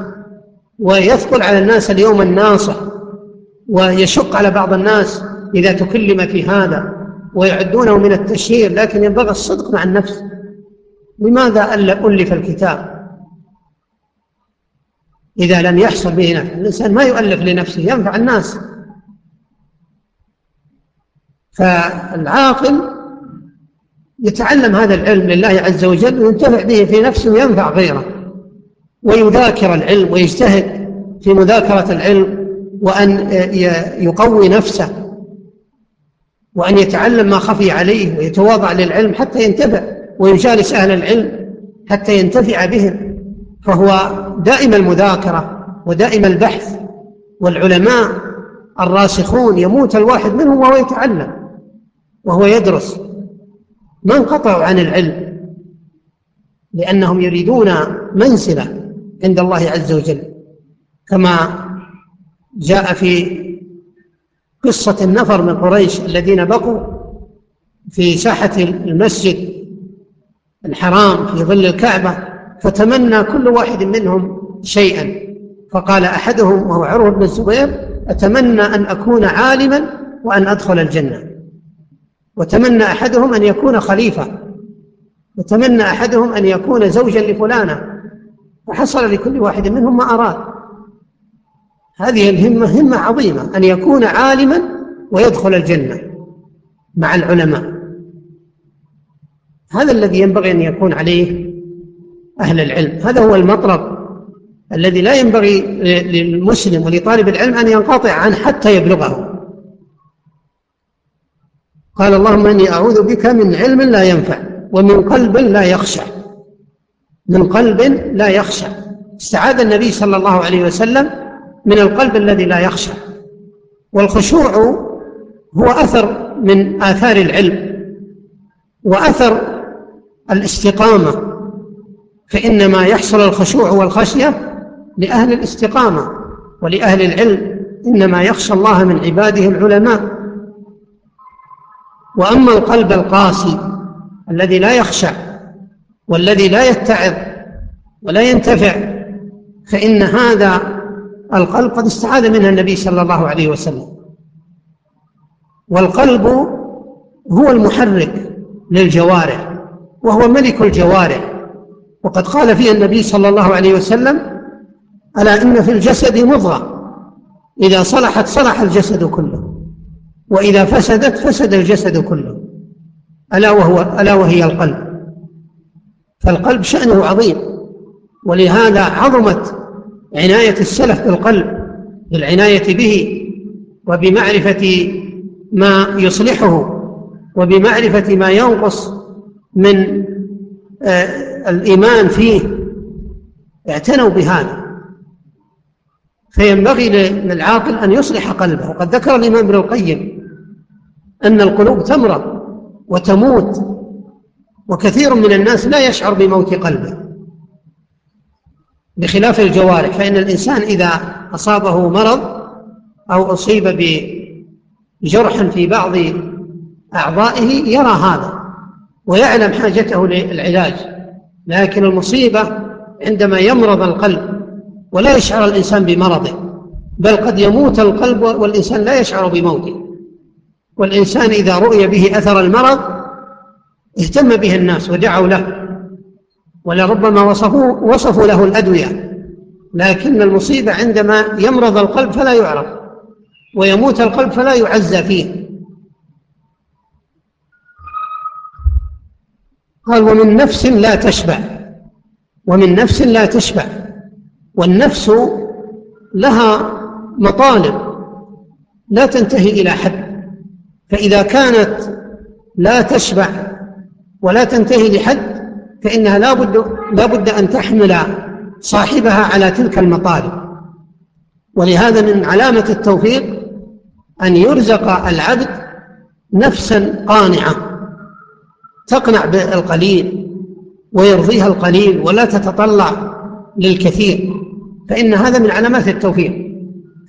ويثقل على الناس اليوم الناصح ويشق على بعض الناس إذا تكلم في هذا. ويعدونه من التشهير لكن ينبغي الصدق مع النفس. لماذا ألف الكتاب؟ إذا لم يحصل به نفع. الإنسان ما يؤلف لنفسه ينفع الناس. فالعاقل يتعلم هذا العلم لله عز وجل وينتفع به في نفسه وينفع غيره ويذاكر العلم ويجتهد في مذاكرة العلم وأن يقوي نفسه. وأن يتعلم ما خفي عليه ويتواضع للعلم حتى ينتفع ويجالس أهل العلم حتى ينتفع بهم. فهو دائم المذاكرة ودائم البحث والعلماء الراسخون يموت الواحد منهم وهو يتعلم وهو يدرس. ما انقطعوا عن العلم لأنهم يريدون منزلة عند الله عز وجل. كما جاء في قصة النفر من قريش الذين بقوا في ساحة المسجد الحرام في ظل الكعبة فتمنى كل واحد منهم شيئا. فقال أحدهم وهو عروة بن الزبير أتمنى أن أكون عالما وأن أدخل الجنة. وتمنى أحدهم أن يكون خليفة. وتمنى أحدهم أن يكون زوجا لفلانة. فحصل لكل واحد منهم ما أراد. هذه الهمة همة عظيمة أن يكون عالما ويدخل الجنة مع العلماء. هذا الذي ينبغي أن يكون عليه أهل العلم. هذا هو المطلب الذي لا ينبغي للمسلم ولطالب العلم أن ينقطع عنه حتى يبلغه. قال اللهم إني أعوذ بك من علم لا ينفع ومن قلب لا يخشع. من قلب لا يخشع. استعاذ النبي صلى الله عليه وسلم من القلب الذي لا يخشع والخشوع هو أثر من آثار العلم وأثر الاستقامة. فإنما يحصل الخشوع والخشية لأهل الاستقامة ولأهل العلم إنما يخشى الله من عباده العلماء. وأما القلب القاسي الذي لا يخشع والذي لا يتعظ ولا ينتفع فإن هذا القلب قد استعاذ منه النبي صلى الله عليه وسلم. والقلب هو المحرك للجوارح وهو ملك الجوارح. وقد قال فيه النبي صلى الله عليه وسلم ألا إن في الجسد مضغة إذا صلحت صلح الجسد كله وإذا فسدت فسد الجسد كله. ألا وهو ألا وهي القلب. فالقلب شأنه عظيم ولهذا عظمت عناية السلف بالقلب بالعناية به وبمعرفة ما يصلحه وبمعرفة ما ينقص من آه، الإيمان فيه. اعتنوا بهذا. فينبغي للعاقل أن يصلح قلبه. وقد ذكر الإمام ابن القيم أن القلوب تمرض وتموت وكثير من الناس لا يشعر بموت قلبه. بخلاف الجوارح فإن الإنسان إذا أصابه مرض أو أصيب بجرح في بعض أعضائه يرى هذا ويعلم حاجته للعلاج لكن المصيبة عندما يمرض القلب ولا يشعر الإنسان بمرضه بل قد يموت القلب والإنسان لا يشعر بموته. والإنسان إذا رؤي به أثر المرض اهتم به الناس ودعوا له. ولربما وصفوا, وصفوا له الأدوية لكن المصيبة عندما يمرض القلب فلا يعرف ويموت القلب فلا يعزى فيه. قال ومن نفس لا تشبع ومن نفس لا تشبع والنفس لها مطالب لا تنتهي إلى حد فإذا كانت لا تشبع ولا تنتهي لحد فإنها لا بد, لا بد أن تحمل صاحبها على تلك المطالب. ولهذا من علامة التوفيق أن يرزق العبد نفسا قانعة تقنع بالقليل ويرضيها القليل ولا تتطلع للكثير. فإن هذا من علامات التوفيق.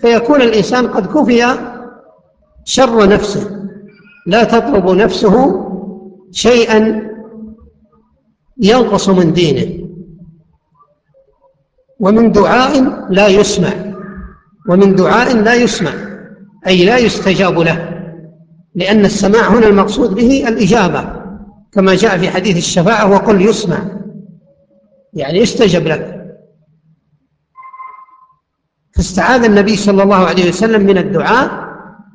فيكون الإنسان قد كفي شر نفسه. لا تطلب نفسه شيئا ينقص من دينه ومن دعاء لا يسمع ومن دعاء لا يسمع أي لا يستجاب له لأن السماع هنا المقصود به الإجابة كما جاء في حديث الشفاعة وقل يسمع يعني يستجب لك. فاستعاذ النبي صلى الله عليه وسلم من الدعاء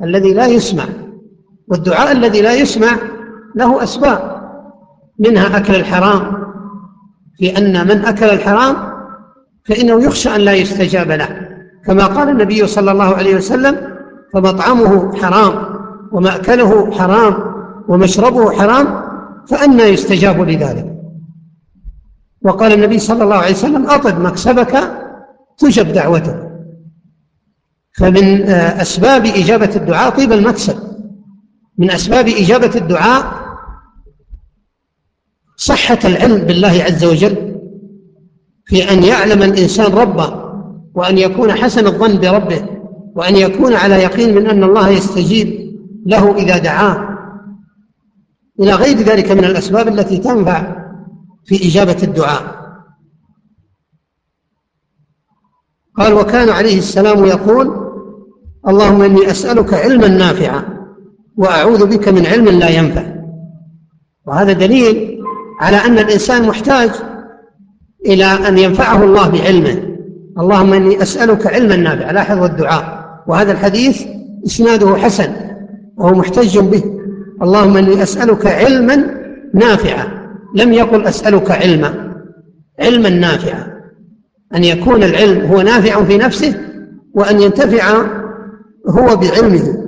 الذي لا يسمع والدعاء الذي لا يسمع له أسباب. منها أكل الحرام. لأن من أكل الحرام فإنه يخشى أن لا يستجاب له. كما قال النبي صلى الله عليه وسلم فمطعمه حرام ومأكله حرام ومشربه حرام فأنى يستجاب لذلك. وقال النبي صلى الله عليه وسلم أطب مكسبك تجب دعوتك فمن أسباب إجابة الدعاء طيب المكسب. من أسباب إجابة الدعاء صحة العلم بالله عز وجل في أن يعلم الإنسان ربه وأن يكون حسن الظن بربه وأن يكون على يقين من أن الله يستجيب له إذا دعاه. إلى غير ذلك من الأسباب التي تنفع في إجابة الدعاء. قال وكان عليه السلام يقول اللهم إني أسألك علما نافعا وأعوذ بك من علم لا ينفع. وهذا دليل على أن الإنسان محتاج إلى أن ينفعه الله بعلمه. اللهم إني أسألك علما نافعا. لاحظوا الدعاء. وهذا الحديث إسناده حسن وهو محتج به. اللهم إني أسألك علما نافعا. لم يقل أسألك علما. علما نافعا. أن يكون العلم هو نافع في نفسه وأن ينتفع هو بعلمه.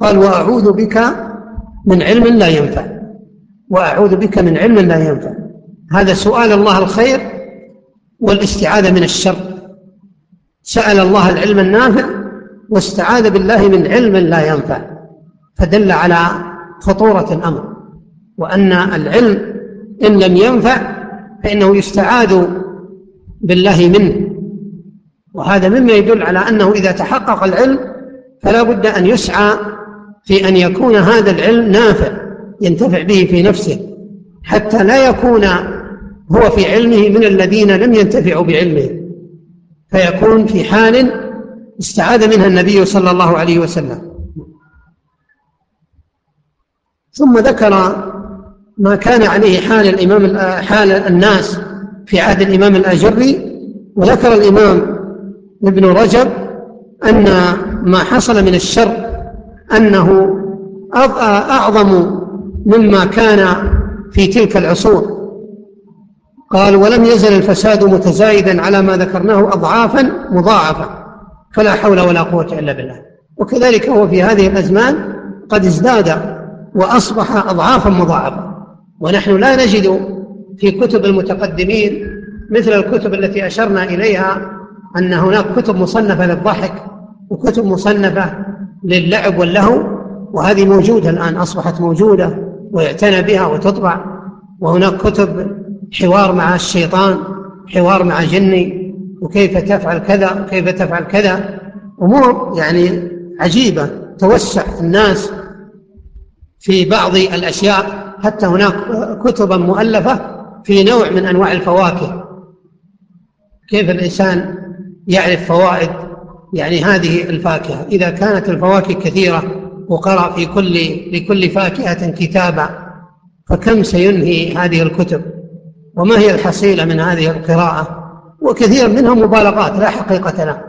قال وأعوذ بك من علم لا ينفع. وأعوذ بك من علم لا ينفع. هذا سؤال الله الخير والاستعاذة من الشر. سأل الله العلم النافع واستعاذ بالله من علم لا ينفع. فدل على خطورة الأمر. وأن العلم إن لم ينفع فإنه يستعاذ بالله منه. وهذا مما يدل على أنه إذا تحقق العلم فلا بد أن يسعى في أن يكون هذا العلم نافع. ينتفع به في نفسه حتى لا يكون هو في علمه من الذين لم ينتفعوا بعلمه. فيكون في حال استعاذ منها النبي صلى الله عليه وسلم. ثم ذكر ما كان عليه حال الإمام حال الناس في عهد الإمام الأجري وذكر الإمام ابن رجب أن ما حصل من الشر أنه أعظم مما كان في تلك العصور. قال ولم يزل الفساد متزايدا على ما ذكرناه أضعافا مضاعفة فلا حول ولا قوة إلا بالله. وكذلك هو في هذه الأزمان قد ازداد وأصبح أضعافا مضاعفة. ونحن لا نجد في كتب المتقدمين مثل الكتب التي أشرنا إليها أن هناك كتب مصنفة للضحك وكتب مصنفة للعب واللهو وهذه موجودة الآن أصبحت موجودة. ويعتنى بها وتطبع. وهناك كتب حوار مع الشيطان حوار مع جني وكيف تفعل كذا وكيف تفعل كذا. أمور يعني عجيبة توسع الناس في بعض الأشياء. حتى هناك كتبا مؤلفة في نوع من أنواع الفواكه. كيف الإنسان يعرف فوائد يعني هذه الفاكهة؟ إذا كانت الفواكه كثيرة وقرأ في كل لكل فاكهة كتابا فكم سينهي هذه الكتب؟ وما هي الحصيلة من هذه القراءة؟ وكثير منها مبالغات لا حقيقة لها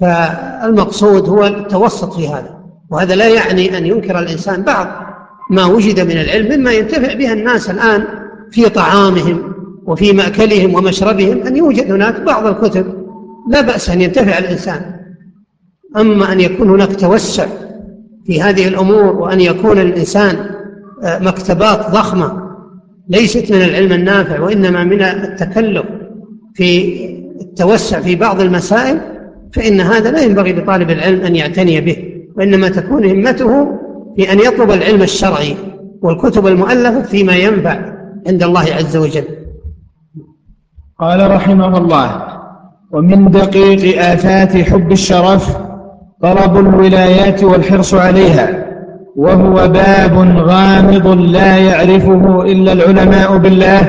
فالمقصود هو التوسط في هذا. وهذا لا يعني أن ينكر الإنسان بعض ما وجد من العلم مما ينتفع به الناس الآن في طعامهم وفي مأكلهم ومشربهم أن يوجد هناك بعض الكتب. لا بأس أن ينتفع الإنسان. أما أن يكون هناك توسع في هذه الأمور وأن يكون الإنسان آه، مكتبات ضخمة ليست من العلم النافع وإنما من التكلف في التوسع في بعض المسائل فإن هذا لا ينبغي لطالب العلم أن يعتني به وإنما تكون همته في أن يطلب العلم الشرعي والكتب المؤلفة فيما ينفع عند الله عز وجل. قال رحمه الله ومن دقيق آفات حب الشرف طلب الولايات والحرص عليها وهو باب غامض لا يعرفه إلا العلماء بالله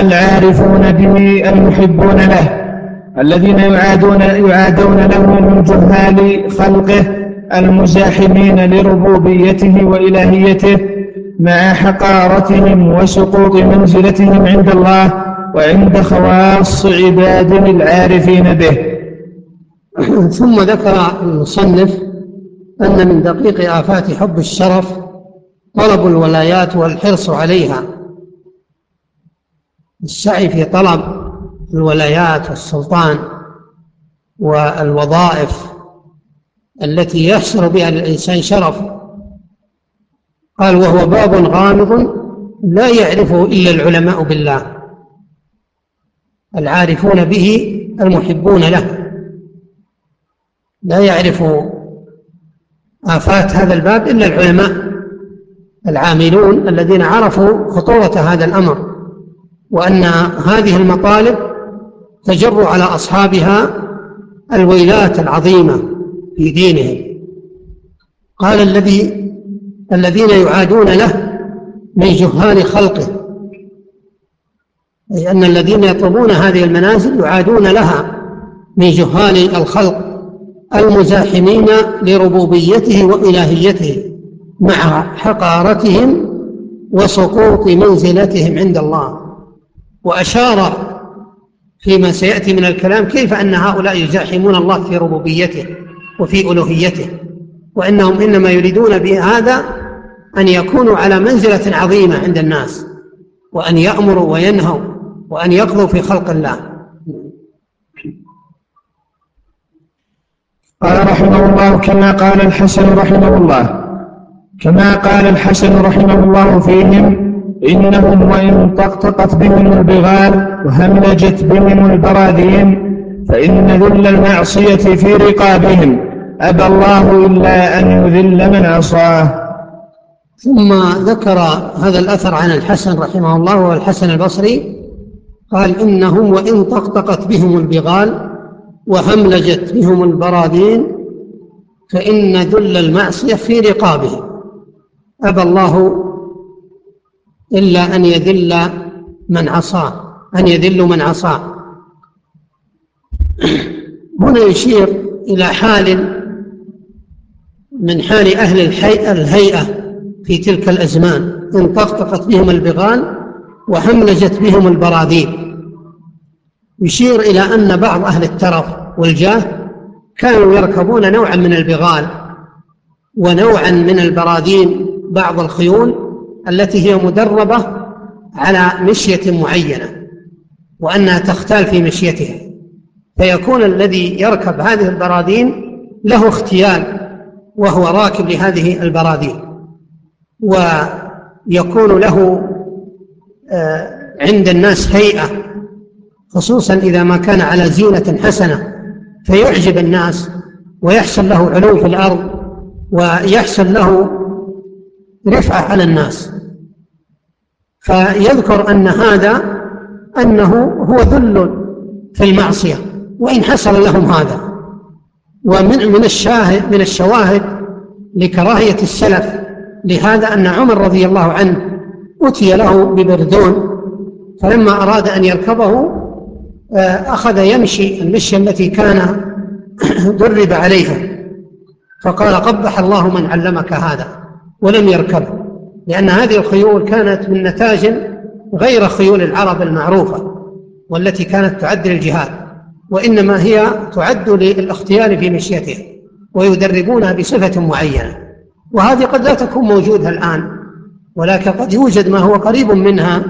العارفون به المحبون له الذين يعادون يعادون له من جهال خلقه المزاحمين لربوبيته وإلهيته مع حقارتهم وسقوط منزلتهم عند الله وعند خواص عباده العارفين به. <coughs> ثم ذكر المصنف أن من دقيق آفات حب الشرف طلب الولايات والحرص عليها. السعي في طلب الولايات والسلطان والوظائف التي يحصل بها للإنسان شرف. قال وهو باب غامض لا يعرفه إلا العلماء بالله العارفون به المحبون له. لا يعرف آفات هذا الباب إلا العلماء العاملون الذين عرفوا خطورة هذا الأمر وأن هذه المطالب تجر على أصحابها الويلات العظيمة في دينهم. قال الذي الذين يعادون له من جهال خلقه أي أن الذين يطلبون هذه المنازل يعادون لها من جهال الخلق. المزاحمين لربوبيته وإلهيته مع حقارتهم وسقوط منزلتهم عند الله. وأشار فيما سيأتي من الكلام كيف أن هؤلاء يزاحمون الله في ربوبيته وفي ألوهيته وإنهم إنما يريدون بهذا أن يكونوا على منزلة عظيمة عند الناس وأن يأمروا وينهوا وأن يقضوا في خلق الله. قال رحمه الله كما قال الحسن رحمه الله. كما قال الحسن رحمه الله فيهم إنهم وإن طقطقت بهم البغال وهملجت بهم البراذين فإن ذل المعصية في رقابهم. أبى الله إلا أن يذل من عصاه. ثم ذكر هذا الأثر عن الحسن رحمه الله والحسن البصري. قال إنهم وإن طقطقت بهم البغال وهملجت بهم البراذين فإن ذل المعصية في رقابهم أبى الله إلا أن يذل من عصاه أن يذل من عصاه <clears throat> هنا يشير إلى حال من حال أهل الهيئة في تلك الأزمان. إن طقطقت بهم البغال وحملجت بهم البراذيل يشير إلى أن بعض أهل الترف والجاه كانوا يركبون نوعا من البغال ونوعا من البراذين بعض الخيول التي هي مدربة على مشية معينة وأنها تختال في مشيتها. فيكون الذي يركب هذه البراذين له اختيال وهو راكب لهذه البراذين ويكون له آه، عند الناس هيئة خصوصا إذا ما كان على زينة حسنة فيعجب الناس ويحصل له علو في الأرض ويحصل له رفعة على الناس. فيذكر أن هذا أنه هو ذل في المعصية وإن حصل لهم هذا. ومن من الشاهد من الشواهد لكراهية السلف لهذا أن عمر رضي الله عنه أتي له ببردون فلما أراد أن يركبه أخذ يمشي المشي التي كان <clears throat> درب عليها. فقال قبح الله من علمك هذا ولم يركبه لأن هذه الخيول كانت من نتاج غير خيول العرب المعروفة والتي كانت تعد للجهاد وإنما هي تعد للاختيار في مشيتها ويدربونها بصفة معينة. وهذه قد لا تكون موجودة الآن ولكن قد يوجد ما هو قريب منها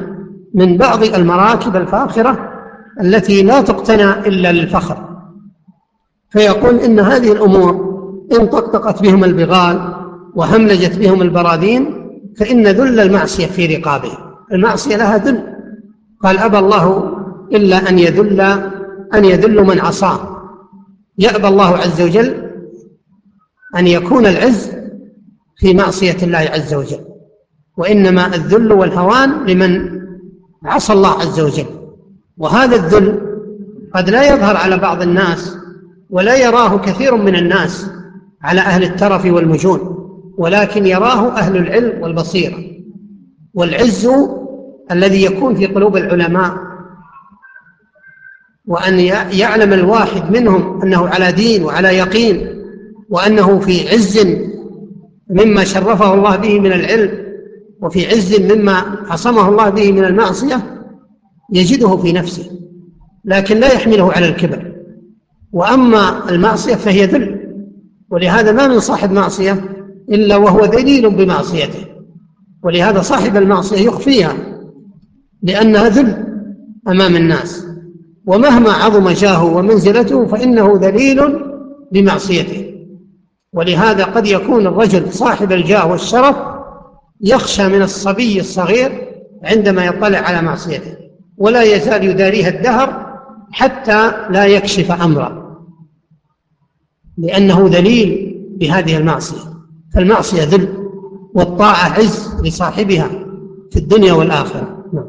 من بعض المراكب الفاخرة التي لا تقتنى إلا للفخر. فيقول إن هذه الأمور إن طقطقت بهم البغال وهملجت بهم البراذين فإن ذل المعصية في رقابهم المعصية لها ذل. قال أبى الله إلا أن يذل أن يذل من عصاه. يأبى الله عز وجل أن يكون العز في معصية الله عز وجل. وإنما الذل والهوان لمن عصى الله عز وجل. وهذا الذل قد لا يظهر على بعض الناس ولا يراه كثير من الناس على أهل الترف والمجون ولكن يراه أهل العلم والبصيرة. والعز الذي يكون في قلوب العلماء وأن يعلم الواحد منهم أنه على دين وعلى يقين وأنه في عز مما شرفه الله به من العلم وفي عز مما عصمه الله به من المعصية يجده في نفسه لكن لا يحمله على الكبر. وأما المعصية فهي ذل ولهذا ما من صاحب معصية إلا وهو ذليل بمعصيته. ولهذا صاحب المعصية يخفيها لأنها ذل أمام الناس. ومهما عظم جاهه ومنزلته فإنه ذليل بمعصيته. ولهذا قد يكون الرجل صاحب الجاه والشرف يخشى من الصبي الصغير عندما يطلع على معصيته. ولا يزال يداريها الدهر حتى لا يكشف أمره لأنه ذليل بهذه المعصية. فالمعصية ذل والطاعة عز لصاحبها في الدنيا والآخرة. نعم.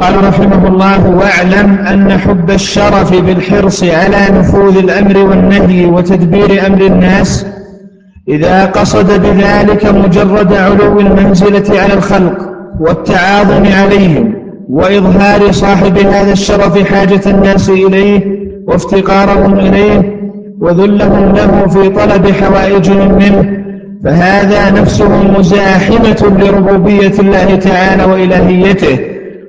قال رحمه الله واعلم أن حب الشرف بالحرص على نفوذ الأمر والنهي وتدبير أمر الناس إذا قصد بذلك مجرد علو المنزلة على الخلق والتعاظم عليهم وإظهار صاحب هذا الشرف حاجة الناس إليه وافتقارهم إليه وذلهم له في طلب حوائجهم منه فهذا نفسه مزاحمة لربوبية الله تعالى وإلهيته.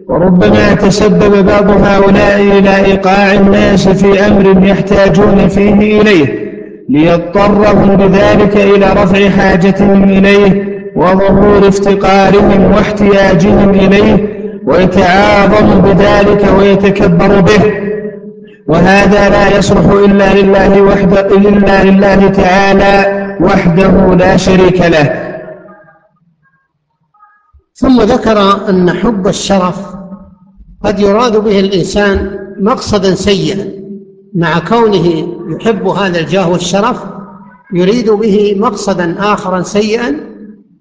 وربما تسبب بعض هؤلاء إلى إيقاع الناس في أمر يحتاجون فيه إليه ليضطرهم بذلك إلى رفع حاجتهم إليه وظهور افتقارهم واحتياجهم إليه ويتعاظم بذلك ويتكبر به. وهذا لا يصلح إلا لله وحده إلا لله تعالى وحده لا شريك له. ثم ذكر أن حب الشرف قد يراد به الإنسان مقصدا سيئا. مع كونه يحب هذا الجاه والشرف يريد به مقصدا آخرا سيئا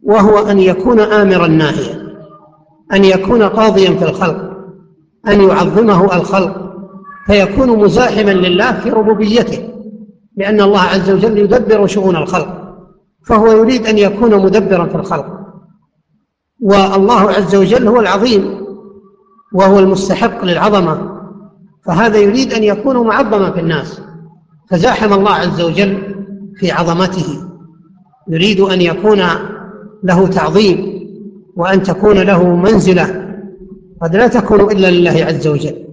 وهو أن يكون آمرا ناهيا أن يكون قاضيا في الخلق أن يعظمه الخلق فيكون مزاحما لله في ربوبيته لأن الله عز وجل يدبر شؤون الخلق فهو يريد أن يكون مدبرا في الخلق. والله عز وجل هو العظيم وهو المستحق للعظمة فهذا يريد أن يكون معظما في الناس. فزاحم الله عز وجل في عظمته يريد أن يكون له تعظيم. وأن تكون له منزلة قد لا تكون إلا لله عز وجل.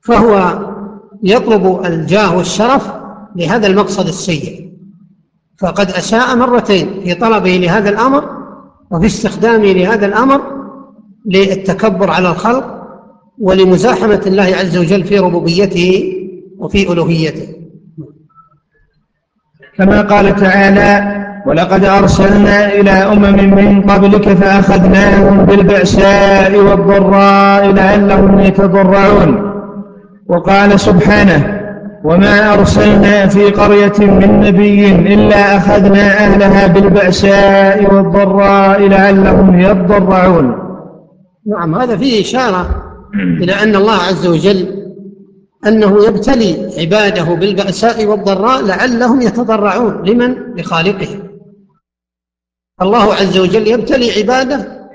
فهو يطلب الجاه والشرف لهذا المقصد السيء. فقد أساء مرتين في طلبه لهذا الأمر وفي استخدامه لهذا الأمر للتكبر على الخلق ولمزاحمة الله عز وجل في ربوبيته وفي ألوهيته. كما قال تعالى ولقد أرسلنا إلى أمم من قبلك فأخذناهم بالبأساء والضراء لعلهم يتضرعون. وقال سبحانه وما أرسلنا في قرية من نبي إلا أخذنا أهلها بالبأساء والضراء لعلهم يضرعون نعم هذا فيه إشارة إلى أن الله عز وجل أنه يبتلي عباده بالبأساء والضراء لعلهم يتضرعون. لمن؟ لخالقهم الله عز وجل يبتلي عباده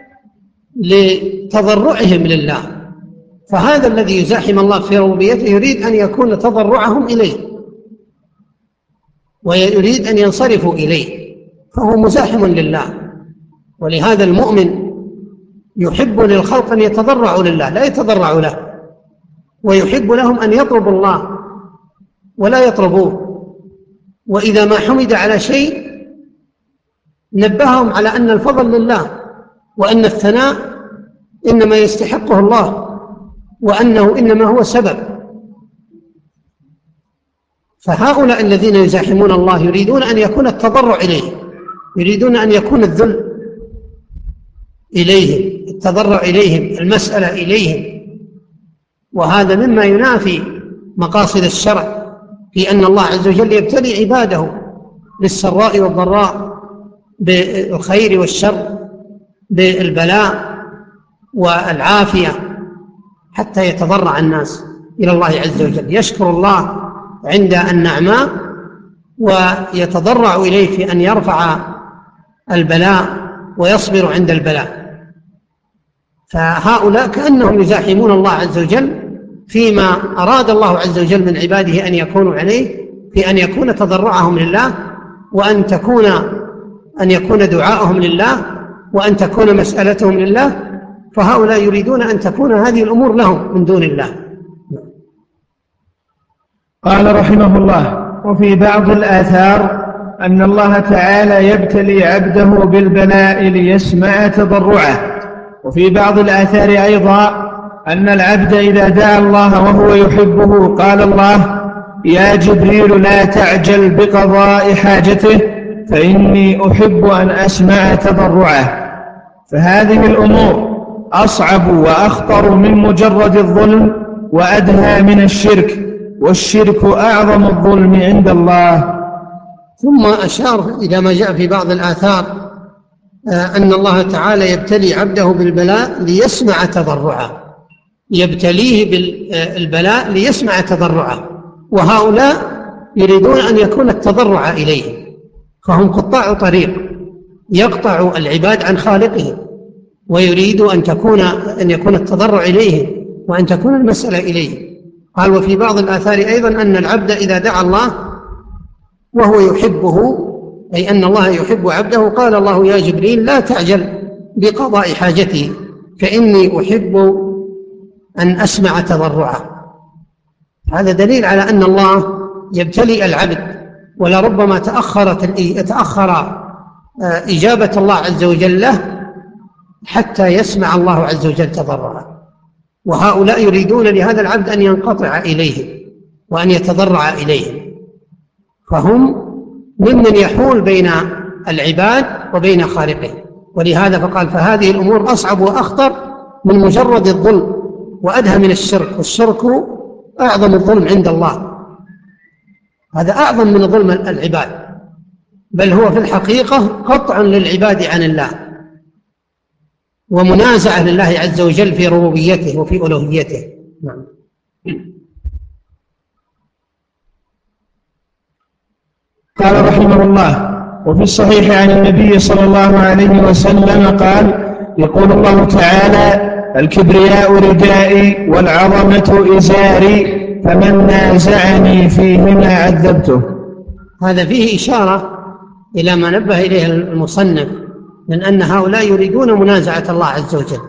لتضرعهم لله. فهذا الذي يزاحم الله في ربوبيته يريد أن يكون تضرعهم إليه. ويريد أن ينصرفوا إليه. فهو مزاحم لله. ولهذا المؤمن يحب للخلق أن يتضرعوا لله لا يتضرع له. ويحب لهم أن يطلبوا الله ولا يطلبوه. وإذا ما حمد على شيء نبههم على أن الفضل لله وأن الثناء إنما يستحقه الله وأنه إنما هو سبب. فهؤلاء الذين يزاحمون الله يريدون أن يكون التضرع إليه يريدون أن يكون الذل إليهم التضرع إليهم المسألة إليهم. وهذا مما ينافي مقاصد الشرع في أن الله عز وجل يبتلي عباده بالسراء والضراء بالخير والشر بالبلاء والعافية حتى يتضرع الناس إلى الله عز وجل. يشكر الله عند النعماء ويتضرع إليه في أن يرفع البلاء ويصبر عند البلاء. فهؤلاء كأنهم يزاحمون الله عز وجل فيما أراد الله عز وجل من عباده أن يكونوا عليه في أن يكون تضرعهم لله وأن تكون أن يكون دعاءهم لله وأن تكون مسألتهم لله فهؤلاء يريدون أن تكون هذه الأمور لهم من دون الله. قال رحمه الله وفي بعض الآثار أن الله تعالى يبتلي عبده بالبلاء ليسمع تضرعه. وفي بعض الآثار أيضا أن العبد إذا دعا الله وهو يحبه قال الله يا جبريل لا تعجل بقضاء حاجته فإني أحب أن أسمع تضرعه. فهذه الأمور أصعب وأخطر من مجرد الظلم وأدهى من الشرك والشرك أعظم الظلم عند الله. ثم أشار إلى ما جاء في بعض الآثار آه، أن الله تعالى يبتلي عبده بالبلاء ليسمع تضرعه. يبتليه بالبلاء ليسمع تضرعه. وهؤلاء يريدون أن يكون التضرع إليهم فهم قطاع طريق يقطع العباد عن خالقهم ويريد أن تكون أن يكون التضرع إليه وأن تكون المسألة إليه. قال وفي بعض الآثار أيضا أن العبد إذا دعا الله وهو يحبه أي أن الله يحب عبده قال الله يا جبريل لا تعجل بقضاء حاجته فإني أحب أن أسمع تضرعه. هذا دليل على أن الله يبتلي العبد ولربما تأخرت تأخر آه، إجابة الله عز وجل له حتى يسمع الله عز وجل تضرعه وهؤلاء يريدون لهذا العبد أن ينقطع إليه وأن يتضرع إليه فهم ممن يحول بين العباد وبين خالقه. ولهذا فقال فهذه الأمور أصعب وأخطر من مجرد الظلم وأدهى من الشرك. والشرك أعظم الظلم عند الله. هذا أعظم من ظلم العباد بل هو في الحقيقة قطع للعباد عن الله ومنازعة لله عز وجل في ربوبيته وفي ألوهيته. نعم. قال رحمه الله وفي الصحيح عن النبي صلى الله عليه وسلم قال يقول الله تعالى الكبرياء ردائي والعظمة إزاري. فمن نازعني فيهما عذبته هذا فيه إشارة إلى ما نبه إليه المصنف من أن هؤلاء يريدون منازعة الله عز وجل.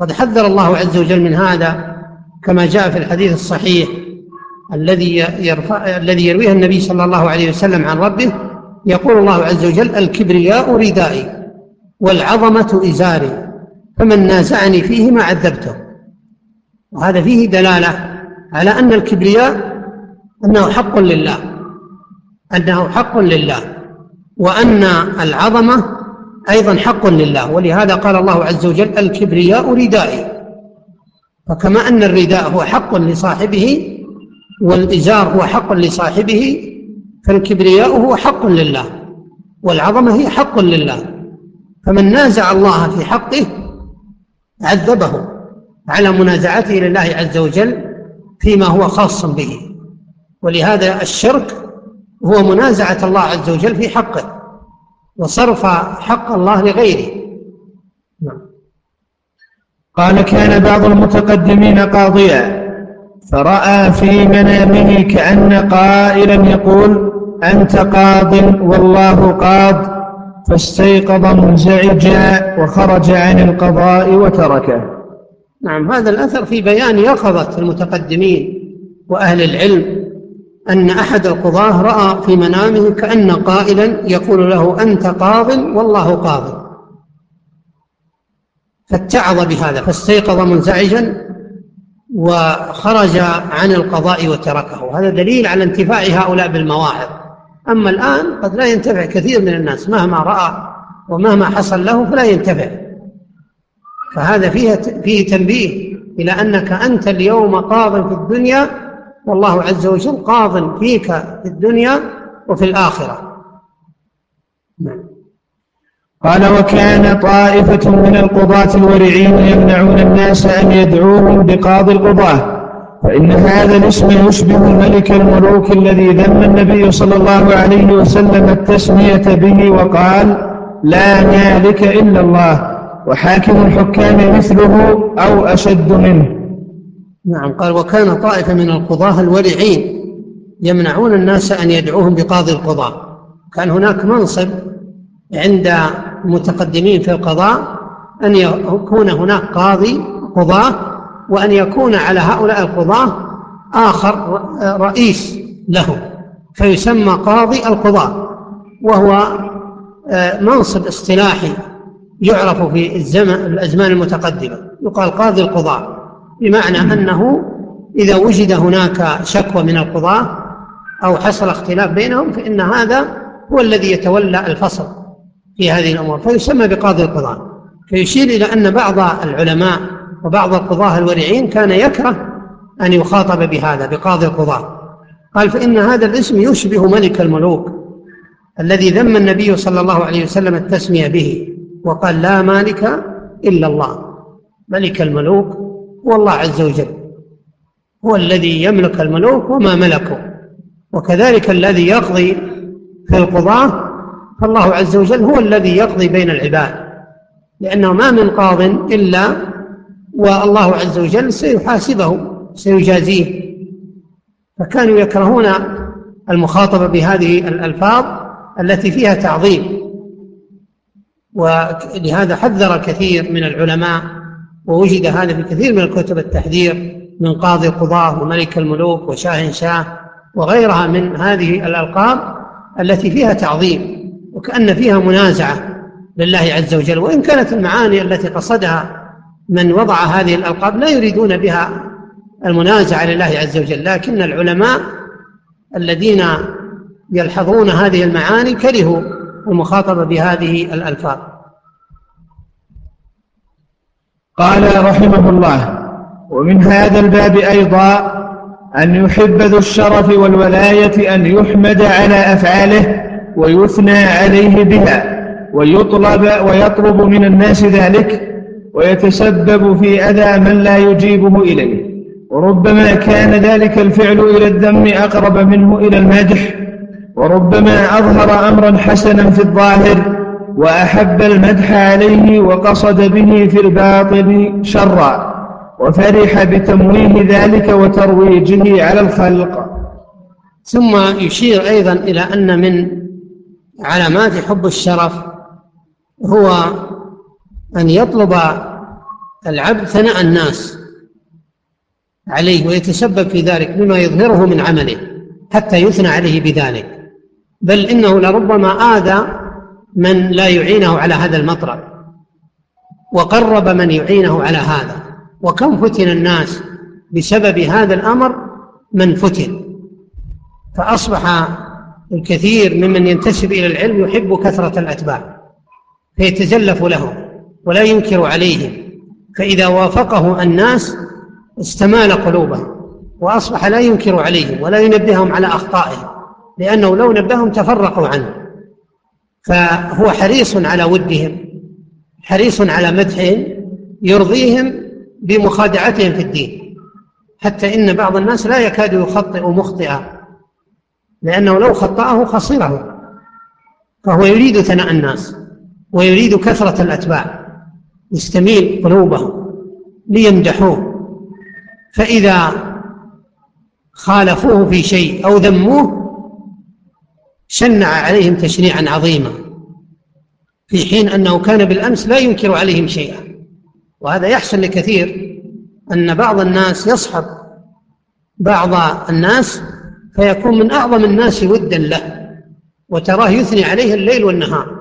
قد حذر الله عز وجل من هذا كما جاء في الحديث الصحيح الذي يرفع الذي يرويه النبي صلى الله عليه وسلم عن ربه يقول الله عز وجل الكبرياء ردائي والعظمة إزاري فمن نازعني فيهما عذبته. وهذا فيه دلالة على أن الكبرياء أنه حق لله أنه حق لله وأن العظمة أيضا حق لله. ولهذا قال الله عز وجل الكبرياء ردائي. فكما أن الرداء هو حق لصاحبه والإزار هو حق لصاحبه فالكبرياء هو حق لله والعظمة هي حق لله. فمن نازع الله في حقه عذبه على منازعته لله عز وجل فيما هو خاص به. ولهذا الشرك هو منازعة الله عز وجل في حقه وصرف حق الله لغيره. نعم. قال كان بعض المتقدمين قاضيا فرأى في منامه كأن قائلا يقول أنت قاض والله قاض. فاستيقظ منزعجا وخرج عن القضاء وتركه. نعم هذا الأثر في بيان يقظة المتقدمين وأهل العلم أن أحد القضاة رأى في منامه كأن قائلا يقول له أنت قاض والله قاض. فاتعظ بهذا فاستيقظ منزعجا وخرج عن القضاء وتركه. هذا دليل على انتفاع هؤلاء بالمواعظ. أما الآن قد لا ينتفع كثير من الناس مهما رأى ومهما حصل له فلا ينتفع. فهذا فيه, فيه تنبيه إلى أنك أنت اليوم قاض في الدنيا والله عز وجل قاض فيك في الدنيا وفي الآخرة نعم. قال وكان طائفة من القضاة الورعين يمنعون الناس أن يدعوهم بقاضي القضاة فإن هذا الاسم يشبه ملك الملوك الذي ذم النبي صلى الله عليه وسلم التسمية به وقال لا مالك إلا الله وحاكم الحكام مثله أو أشد منه. نعم قال وكان طائفة من القضاة الورعين يمنعون الناس أن يدعوهم بقاضي القضاء كان هناك منصب عند المتقدمين في القضاء أن يكون هناك قاضي قضاة وأن يكون على هؤلاء القضاة آخر رئيس له فيسمى قاضي القضاة وهو آه، منصب اصطلاحي يعرف في الزمن الأزمان المتقدمة. يقال قاضي القضاة بمعنى أنه إذا وجد هناك شكوى من القضاة أو حصل اختلاف بينهم فإن هذا هو الذي يتولى الفصل في هذه الأمور. فيسمى بقاضي القضاة فيشير إلى أن بعض العلماء وبعض القضاة الورعين كان يكره أن يخاطب بهذا بقاضي القضاة قال فإن هذا الاسم يشبه ملك الملوك الذي ذم النبي صلى الله عليه وسلم التسمية به. وقال لا مالك إلا الله. ملك الملوك هو الله عز وجل. هو الذي يملك الملوك وما ملكوا. وكذلك الذي يقضي في القضاة فالله عز وجل هو الذي يقضي بين العباد. لأنه ما من قاض إلا والله عز وجل سيحاسبه سيجازيه. فكانوا يكرهون المخاطبة بهذه الألفاظ التي فيها تعظيم. ولهذا حذر كثير من العلماء ووجد هذا في كثير من الكتب التحذير من قاضي القضاة وملك الملوك وشاه شاه وغيرها من هذه الألقاب التي فيها تعظيم وكأن فيها منازعة لله عز وجل. وإن كانت المعاني التي قصدها من وضع هذه الألقاب لا يريدون بها المنازعة لله عز وجل لكن العلماء الذين يلحظون هذه المعاني كرهوا المخاطبة بهذه الألفاظ. قال رحمه الله ومن هذا الباب أيضا أن يحب ذو الشرف والولاية أن يحمد على أفعاله ويثنى عليه بها ويطلب ويطلب من الناس ذلك ويتسبب في أذى من لا يجيبه إليه. وربما كان ذلك الفعل إلى الذم أقرب منه إلى المدح وربما أظهر أمرا حسنا في الظاهر وأحب المدح عليه وقصد به في الباطن شرا وفرح بتمويه ذلك وترويجه على الخلق. ثم يشير أيضا إلى أن من علامات حب الشرف هو أن يطلب العبد ثناء الناس عليه ويتسبب في ذلك بما يظهره من عمله حتى يثنى عليه بذلك. بل إنه لربما آذى من لا يعينه على هذا المطرب وقرب من يعينه على هذا. وكم فتن الناس بسبب هذا الأمر من فتن. فأصبح الكثير ممن ينتسب إلى العلم يحب كثرة الأتباع فيتزلف لهم ولا ينكر عليهم. فإذا وافقه الناس استمال قلوبهم وأصبح لا ينكر عليهم ولا ينبههم على أخطائهم. لأنه لو نبههم تفرقوا عنه. فهو حريص على ودهم حريص على مدحهم يرضيهم بمخادعتهم في الدين. حتى إن بعض الناس لا يكاد يخطئ مخطئا لأنه لو خطأه خسره. فهو يريد ثناء الناس ويريد كثرة الأتباع. يستميل قلوبهم ليمدحوه. فإذا خالفوه في شيء أو ذموه شنع عليهم تشنيعا عظيما في حين أنه كان بالأمس لا ينكر عليهم شيئا. وهذا يحصل لكثير أن بعض الناس يصحب بعض الناس فيكون من أعظم الناس ودا له وتراه يثني عليه الليل والنهار.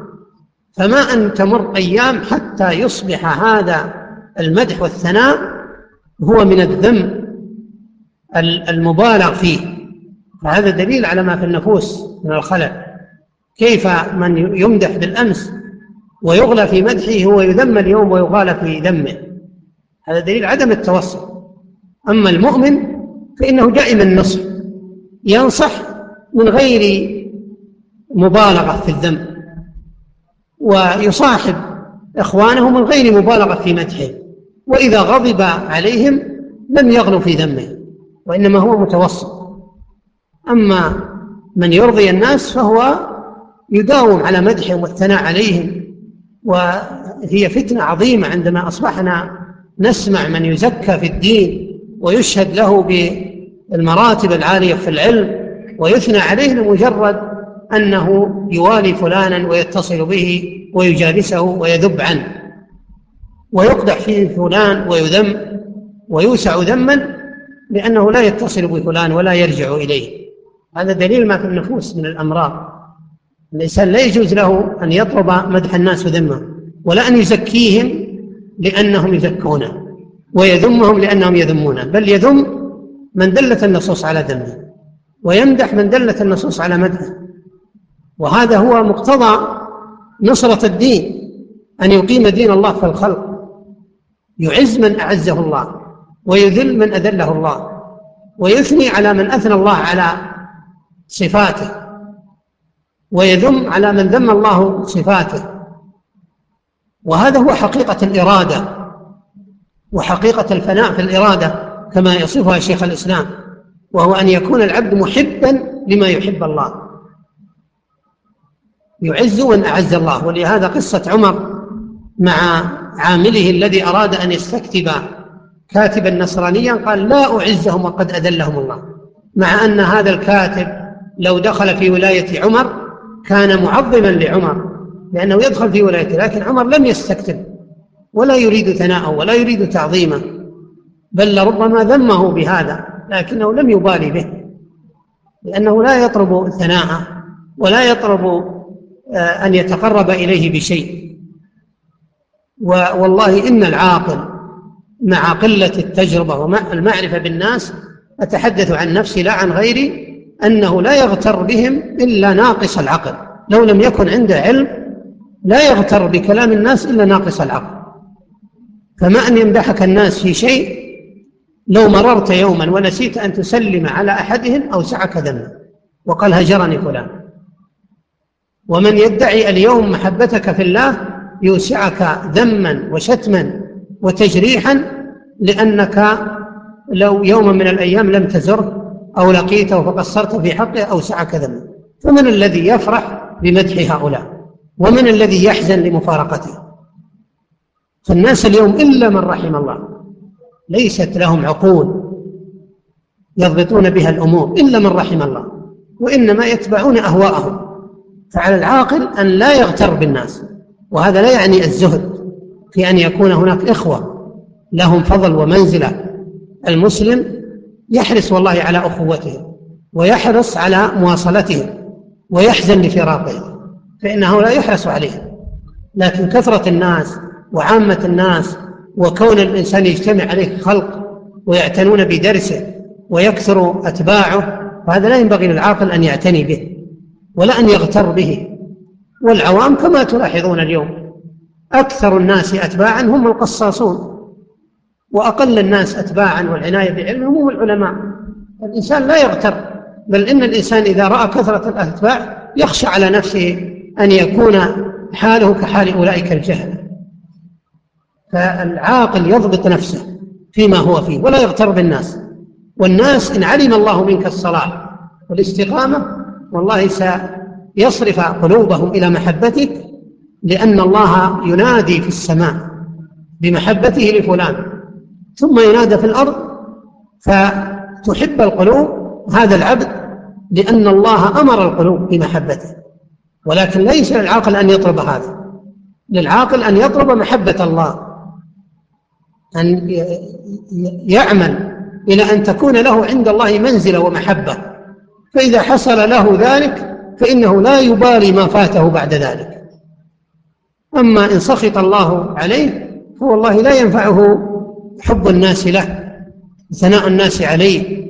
فما أن تمر أيام حتى يصبح هذا المدح والثناء هو من الذم المبالغ فيه. فهذا دليل على ما في النفوس من الخلل كيف من يمدح بالأمس ويغلى في مدحه هو يذم اليوم ويغالى في ذمه هذا دليل عدم التوسط أما المؤمن فإنه دائما النصح ينصح من غير مبالغة في الذم ويصاحب إخوانه من غير مبالغة في مدحه وإذا غضب عليهم لم يغلو في ذمه وإنما هو متوسط. أما من يرضي الناس فهو يداوم على مدحهم والثناء عليهم وهي فتنة عظيمة عندما أصبحنا نسمع من يزكى في الدين ويشهد له بالمراتب العالية في العلم ويثنى عليه لمجرد أنه يوالي فلانا ويتصل به ويجالسه ويذب عنه. ويقدح فيه فلان ويذم ويوسع ذما لأنه لا يتصل بفلان ولا يرجع إليه. هذا دليل ما في النفوس من الأمراض. الإنسان لا يجوز له أن يطلب مدح الناس ذمه ولا أن يزكيهم لأنهم يزكونه ويذمهم لأنهم يذمونه بل يذم من دلت النصوص على ذمه ويمدح من دلت النصوص على مدحه. وهذا هو مقتضى نصرة الدين أن يقيم دين الله في الخلق. يعز من أعزه الله ويذل من أذله الله ويثني على من أثنى الله على صفاته ويذم على من ذم الله صفاته. وهذا هو حقيقة الإرادة وحقيقة الفناء في الإرادة كما يصفها شيخ الإسلام وهو أن يكون العبد محبا لما يحب الله. يعز من أعز الله. ولهذا قصة عمر مع عامله الذي أراد أن يستكتب كاتبا نصرانيا قال لا أعزهم وقد أذلهم الله. مع أن هذا الكاتب لو دخل في ولاية عمر كان معظما لعمر لأنه يدخل في ولايته لكن عمر لم يستكتب ولا يريد ثناءه ولا يريد تعظيمه بل لربما ذمه بهذا لكنه لم يبالي به لأنه لا يطلب ثناءه ولا يطلب آه، أن يتقرب إليه بشيء. والله إن العاقل مع قلة التجربة ومع المعرفة بالناس أتحدث عن نفسي لا عن غيري أنه لا يغتر بهم إلا ناقص العقل. لو لم يكن عنده علم لا يغتر بكلام الناس إلا ناقص العقل. فما أن يمدحك الناس في شيء لو مررت يوما ونسيت أن تسلم على أحدهم أوسعك ذنبا. وقال هجرني فلان. ومن يدعي اليوم محبتك في الله يوسعك ذما وشتما وتجريحا لأنك لو يوما من الأيام لم تزره أو لقيته فقصرت في حقه أوسعك ذما فمن الذي يفرح بمدح هؤلاء؟ ومن الذي يحزن لمفارقته؟ فالناس اليوم إلا من رحم الله. ليست لهم عقول يضبطون بها الأمور إلا من رحم الله. وإنما يتبعون أهواءهم. فعلى العاقل أن لا يغتر بالناس. وهذا لا يعني الزهد في أن يكون هناك إخوة لهم فضل ومنزلة. المسلم يحرص والله على أخوته ويحرص على مواصلته ويحزن لفراقه فإنه لا يحرص عليه. لكن كثرة الناس وعامة الناس وكون الإنسان يجتمع عليه خلق ويعتنون بدرسه ويكثر أتباعه فهذا لا ينبغي للعاقل أن يعتني به ولا أن يغتر به. والعوام كما تلاحظون اليوم أكثر الناس أتباعا هم القصاصون. وأقل الناس أتباعا والعناية بعلمهم هم العلماء. الإنسان لا يغتر بل إن الإنسان إذا رأى كثرة الأتباع يخشى على نفسه أن يكون حاله كحال أولئك الجهل. فالعاقل يضبط نفسه فيما هو فيه ولا يغتر بالناس. والناس إن علم الله منك الصلاة والاستقامة والله سيصرف قلوبهم إلى محبتك لأن الله ينادي في السماء بمحبته لفلان. ثم ينادى في الأرض فتحب القلوب هذا العبد لأن الله أمر القلوب بمحبته. ولكن ليس للعاقل أن يطلب هذا. للعاقل أن يطلب محبة الله أن يعمل إلى أن تكون له عند الله منزلة ومحبة. فإذا حصل له ذلك فإنه لا يبالي ما فاته بعد ذلك. أما إن سخط الله عليه فوالله لا ينفعه حب الناس له ثناء الناس عليه.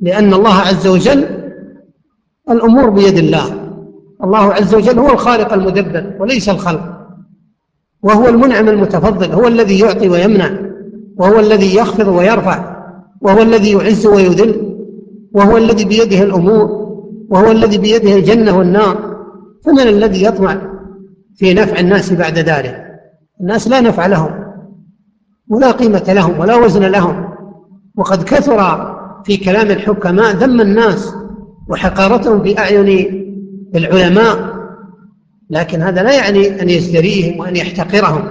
لأن الله عز وجل الأمور بيد الله. الله عز وجل هو الخالق المدبر وليس الخلق. وهو المنعم المتفضل هو الذي يعطي ويمنع وهو الذي يخفض ويرفع وهو الذي يعز ويذل وهو الذي بيده الأمور وهو الذي بيده الجنة والنار. فمن الذي يطمع في نفع الناس بعد ذلك؟ الناس لا نفع لهم. ولا قيمة لهم ولا وزن لهم. وقد كثر في كلام الحكماء ذم الناس وحقارتهم في أعين العلماء لكن هذا لا يعني أن يزدريهم وأن يحتقرهم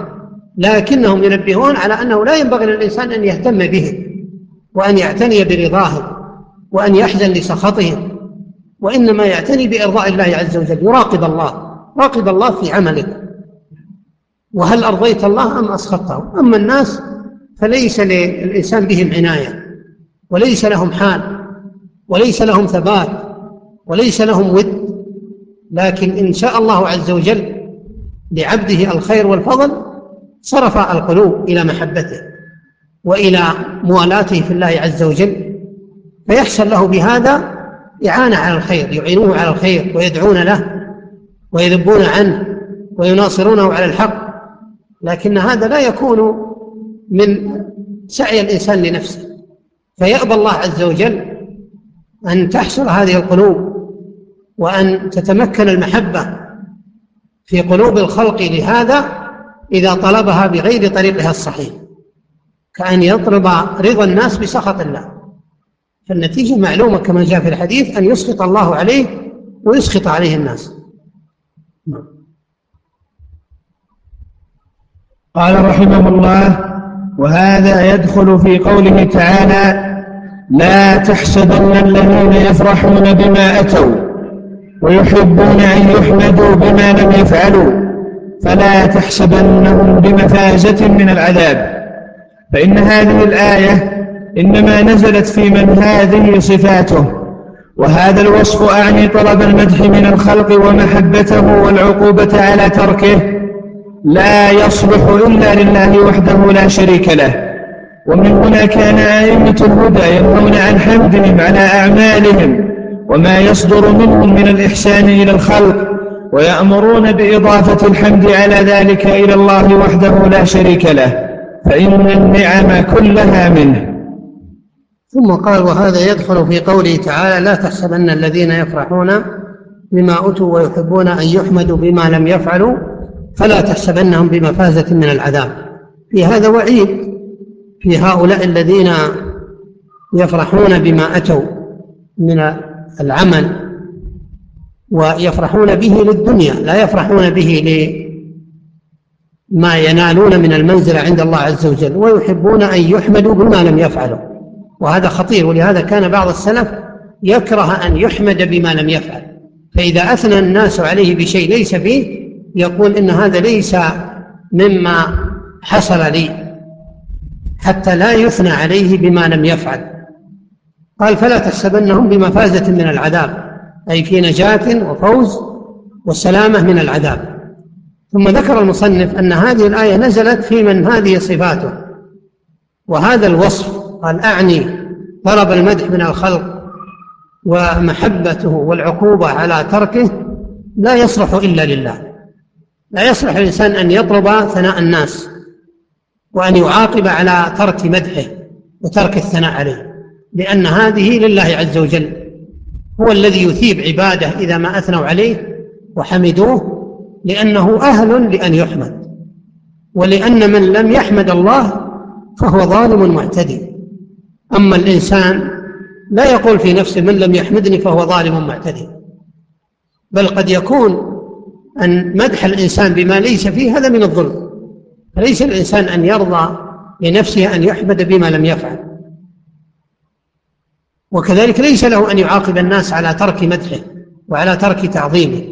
لكنهم ينبهون على أنه لا ينبغي للإنسان أن يهتم بهم وأن يعتني برضاهم وأن يحزن لسخطهم وإنما يعتني بإرضاء الله عز وجل. يراقب الله راقب الله في عملك وهل أرضيت الله أم أسخطته أما الناس فليس للإنسان بهم عناية وليس لهم حال وليس لهم ثبات وليس لهم ود. لكن إن شاء الله عز وجل لعبده الخير والفضل صرف القلوب إلى محبته وإلى موالاته في الله عز وجل. فيحصل له بهذا إعانة على الخير يعينوه على الخير ويدعون له ويذبون عنه ويناصرونه على الحق. لكن هذا لا يكون من سعي الإنسان لنفسه. فيأبى الله عز وجل أن تحصل هذه القلوب وأن تتمكن المحبة في قلوب الخلق لهذا إذا طلبها بغير طريقها الصحيح. كأن يطلب رضا الناس بسخط الله. فالنتيجة معلومة كما جاء في الحديث أن يسخط الله عليه ويسخط عليه الناس. قال رحمه الله وهذا يدخل في قوله تعالى لا تحسدن الذين يفرحون بما أتوا ويحبون أن يحمدوا بما لم يفعلوا فلا تحسبنهم بمفازة من العذاب. فإن هذه الآية إنما نزلت في من هذه صفاته وهذا الوصف أعني طلب المدح من الخلق ومحبته والعقوبة على تركه لا يصلح إلا لله وحده لا شريك له. ومن هنا كان أئمة الهدى ينهون عن حمدهم على أعمالهم وما يصدر منهم من الإحسان إلى الخلق ويأمرون بإضافة الحمد على ذلك إلى الله وحده لا شريك له. فإن النعم كلها منه. ثم قال وهذا يدخل في قوله تعالى لا تحسبن الذين يفرحون بما أتوا ويحبون أن يحمدوا بما لم يفعلوا. فلا تحسبنهم بمفازة من العذاب. في هذا وعيد في هؤلاء الذين يفرحون بما أتوا من العمل ويفرحون به للدنيا لا يفرحون به لما ينالون من المنزلة عند الله عز وجل ويحبون أن يحمدوا بما لم يفعلوا. وهذا خطير ولهذا كان بعض السلف يكره أن يحمد بما لم يفعل. فإذا أثنى الناس عليه بشيء ليس فيه يقول إن هذا ليس مما حصل لي حتى لا يثنى عليه بما لم يفعل. قال فلا تحسبنهم بمفازة من العذاب أي في نجاة وفوز وسلامة من العذاب. ثم ذكر المصنف أن هذه الآية نزلت في من هذه صفاته وهذا الوصف قال أعني طلب المدح من الخلق ومحبته والعقوبة على تركه لا يصلح إلا لله. لا يصلح الإنسان أن يطلب ثناء الناس وأن يعاقب على ترك مدحه وترك الثناء عليه لأن هذه لله عز وجل هو الذي يثيب عباده إذا ما أثنوا عليه وحمدوه لأنه أهل لأن يحمد ولأن من لم يحمد الله فهو ظالم معتدي. أما الإنسان لا يقول في نفسه من لم يحمدني فهو ظالم معتدي بل قد يكون أن مدح الإنسان بما ليس فيه هذا من الظلم. فليس الإنسان أن يرضى لنفسه أن يحمد بما لم يفعل. وكذلك ليس له أن يعاقب الناس على ترك مدحه وعلى ترك تعظيمه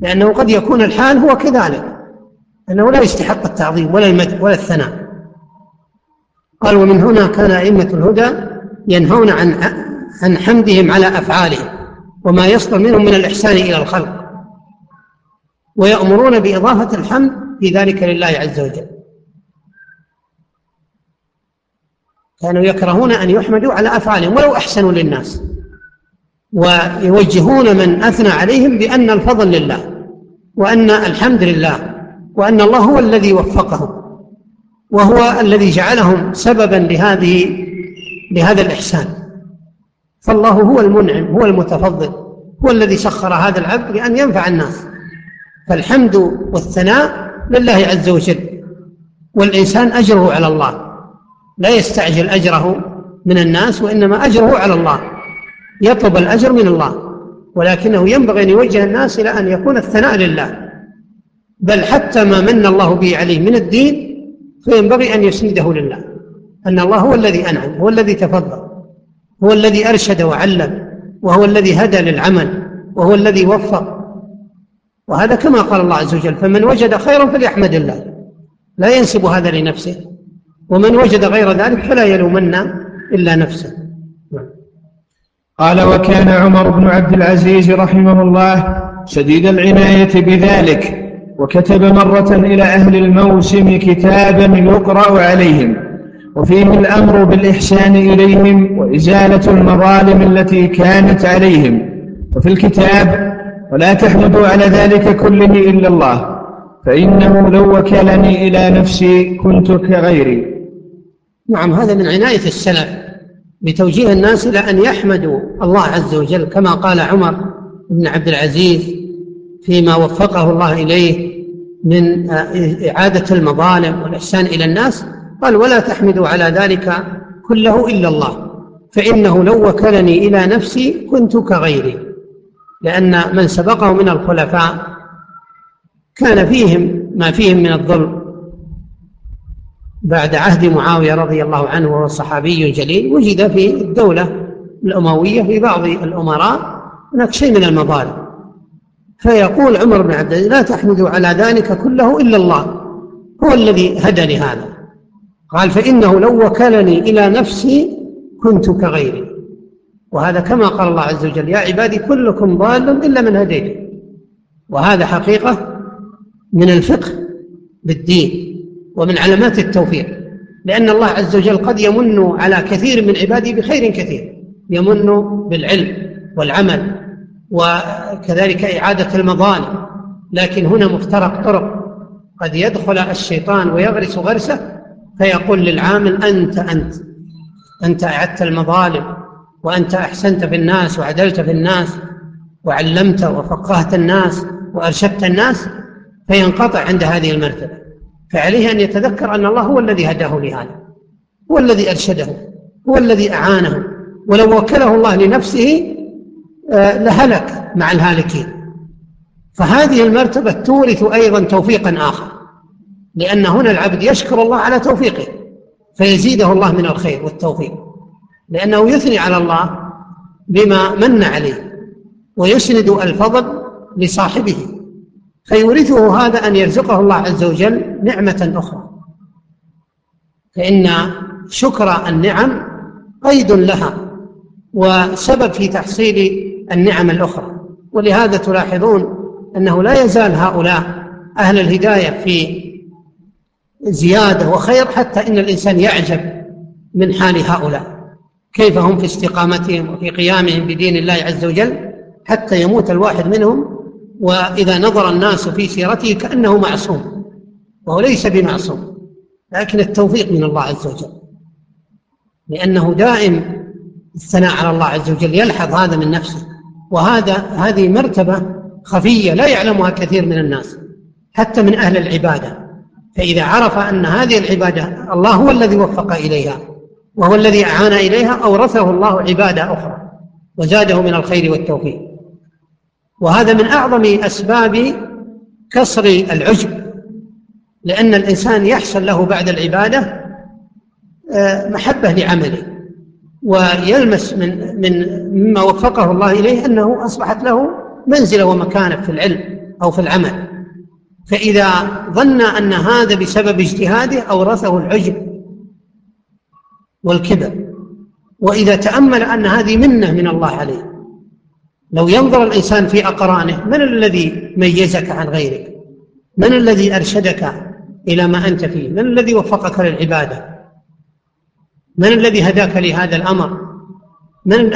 لأنه قد يكون الحال هو كذلك أنه لا يستحق التعظيم ولا المدح ولا الثناء. قال ومن هنا كان أئمة الهدى ينهون عن عن حمدهم على أفعالهم وما يصدر منهم من الإحسان إلى الخلق. ويأمرون بإضافة الحمد في ذلك لله عز وجل. كانوا يكرهون أن يحمدوا على أفعالهم ولو أحسنوا للناس. ويوجهون من أثنى عليهم بأن الفضل لله وأن الحمد لله وأن الله هو الذي وفقهم وهو الذي جعلهم سببا لهذه لهذا الإحسان. فالله هو المنعم هو المتفضل هو الذي سخر هذا العبد لأن ينفع الناس. فالحمد والثناء لله عز وجل. والإنسان أجره على الله. لا يستعجل أجره من الناس وإنما أجره على الله. يطلب الأجر من الله. ولكنه ينبغي أن يوجه الناس إلى أن يكون الثناء لله. بل حتى ما من الله به عليه من الدين فينبغي أن يسنده لله. أن الله هو الذي أنعم هو الذي تفضل هو الذي أرشد وعلم وهو الذي هدى للعمل وهو الذي وفق وهذا كما قال الله عز وجل فمن وجد خيرا فليحمد الله. لا ينسب هذا لنفسه. ومن وجد غير ذلك فلا يلومن إلا نفسه. قال وكان عمر بن عبد العزيز رحمه الله شديد العناية بذلك وكتب مرة إلى أهل الموسم كتابا يقرأ عليهم وفيه الأمر بالإحسان إليهم وإزالة المظالم التي كانت عليهم. وفي الكتاب ولا تحمدوا على ذلك كله إلا الله فإنه لو وكلني إلى نفسي كنت كغيري. نعم هذا من عناية السلف بتوجيه الناس إلى أن يحمدوا الله عز وجل كما قال عمر بن عبد العزيز فيما وفقه الله إليه من إعادة المظالم والإحسان إلى الناس قال ولا تحمدوا على ذلك كله إلا الله فإنه لو وكلني إلى نفسي كنت كغيري. لأن من سبقه من الخلفاء كان فيهم ما فيهم من الظلم بعد عهد معاوية رضي الله عنه وهو صحابي جليل وجد في الدولة الأموية في بعض الأمراء هناك شيء من المظالم. فيقول عمر بن عبد العزيز لا تحمدوا على ذلك كله إلا الله هو الذي هدى لهذا قال فإنه لو وكلني إلى نفسي كنت كغيري. وهذا كما قال الله عز وجل يا عبادي كلكم ضال إلا من هديت. وهذا حقيقة من الفقه بالدين ومن علامات التوفيق لأن الله عز وجل قد يمن على كثير من عباده بخير كثير يمن بالعلم والعمل وكذلك إعادة المظالم لكن هنا مفترق طرق قد يدخل الشيطان ويغرس غرسه فيقول للعامل أنت أنت أنت أعدت المظالم وأنت أحسنت في الناس وعدلت في الناس وعلمت وفقهت الناس وأرشدت الناس فينقطع عند هذه المرتبة. فعليه أن يتذكر أن الله هو الذي هداه لهذا هو الذي أرشده هو الذي أعانه. ولو وكله الله لنفسه آه، لهلك مع الهالكين. فهذه المرتبة تورث أيضا توفيقا آخر لأن هنا العبد يشكر الله على توفيقه فيزيده الله من الخير والتوفيق. لأنه يثني على الله بما من عليه ويسند الفضل لصاحبه فيورثه هذا أن يرزقه الله عز وجل نعمة أخرى. فإن شكر النعم قيد لها وسبب في تحصيل النعم الأخرى. ولهذا تلاحظون أنه لا يزال هؤلاء أهل الهداية في زيادة وخير حتى إن الإنسان يعجب من حال هؤلاء. كيف هم في استقامتهم وفي قيامهم بدين الله عز وجل حتى يموت الواحد منهم وإذا نظر الناس في سيرته كأنه معصوم وهو ليس بمعصوم لكن التوفيق من الله عز وجل. لأنه دائم الثناء على الله عز وجل يلحظ هذا من نفسه. وهذا هذه مرتبة خفية لا يعلمها كثير من الناس حتى من أهل العبادة. فإذا عرف أن هذه العبادة الله هو الذي وفق إليها وهو الذي أعان إليها أورثه الله عبادة أخرى وزاده من الخير والتوفيق. وهذا من أعظم أسباب كسر العجب لأن الإنسان يحصل له بعد العبادة آه، محبة لعمله ويلمس من من مما وفقه الله إليه أنه أصبحت له منزلة ومكانة في العلم أو في العمل. فإذا ظن أن هذا بسبب اجتهاده أورثه العجب. والكبر. وإذا تأمل أن هذه منة من الله عليه لو ينظر الإنسان في أقرانه من الذي ميزك عن غيرك؟ من الذي أرشدك إلى ما أنت فيه؟ من الذي وفقك للعبادة؟ من الذي هداك لهذا الأمر؟ من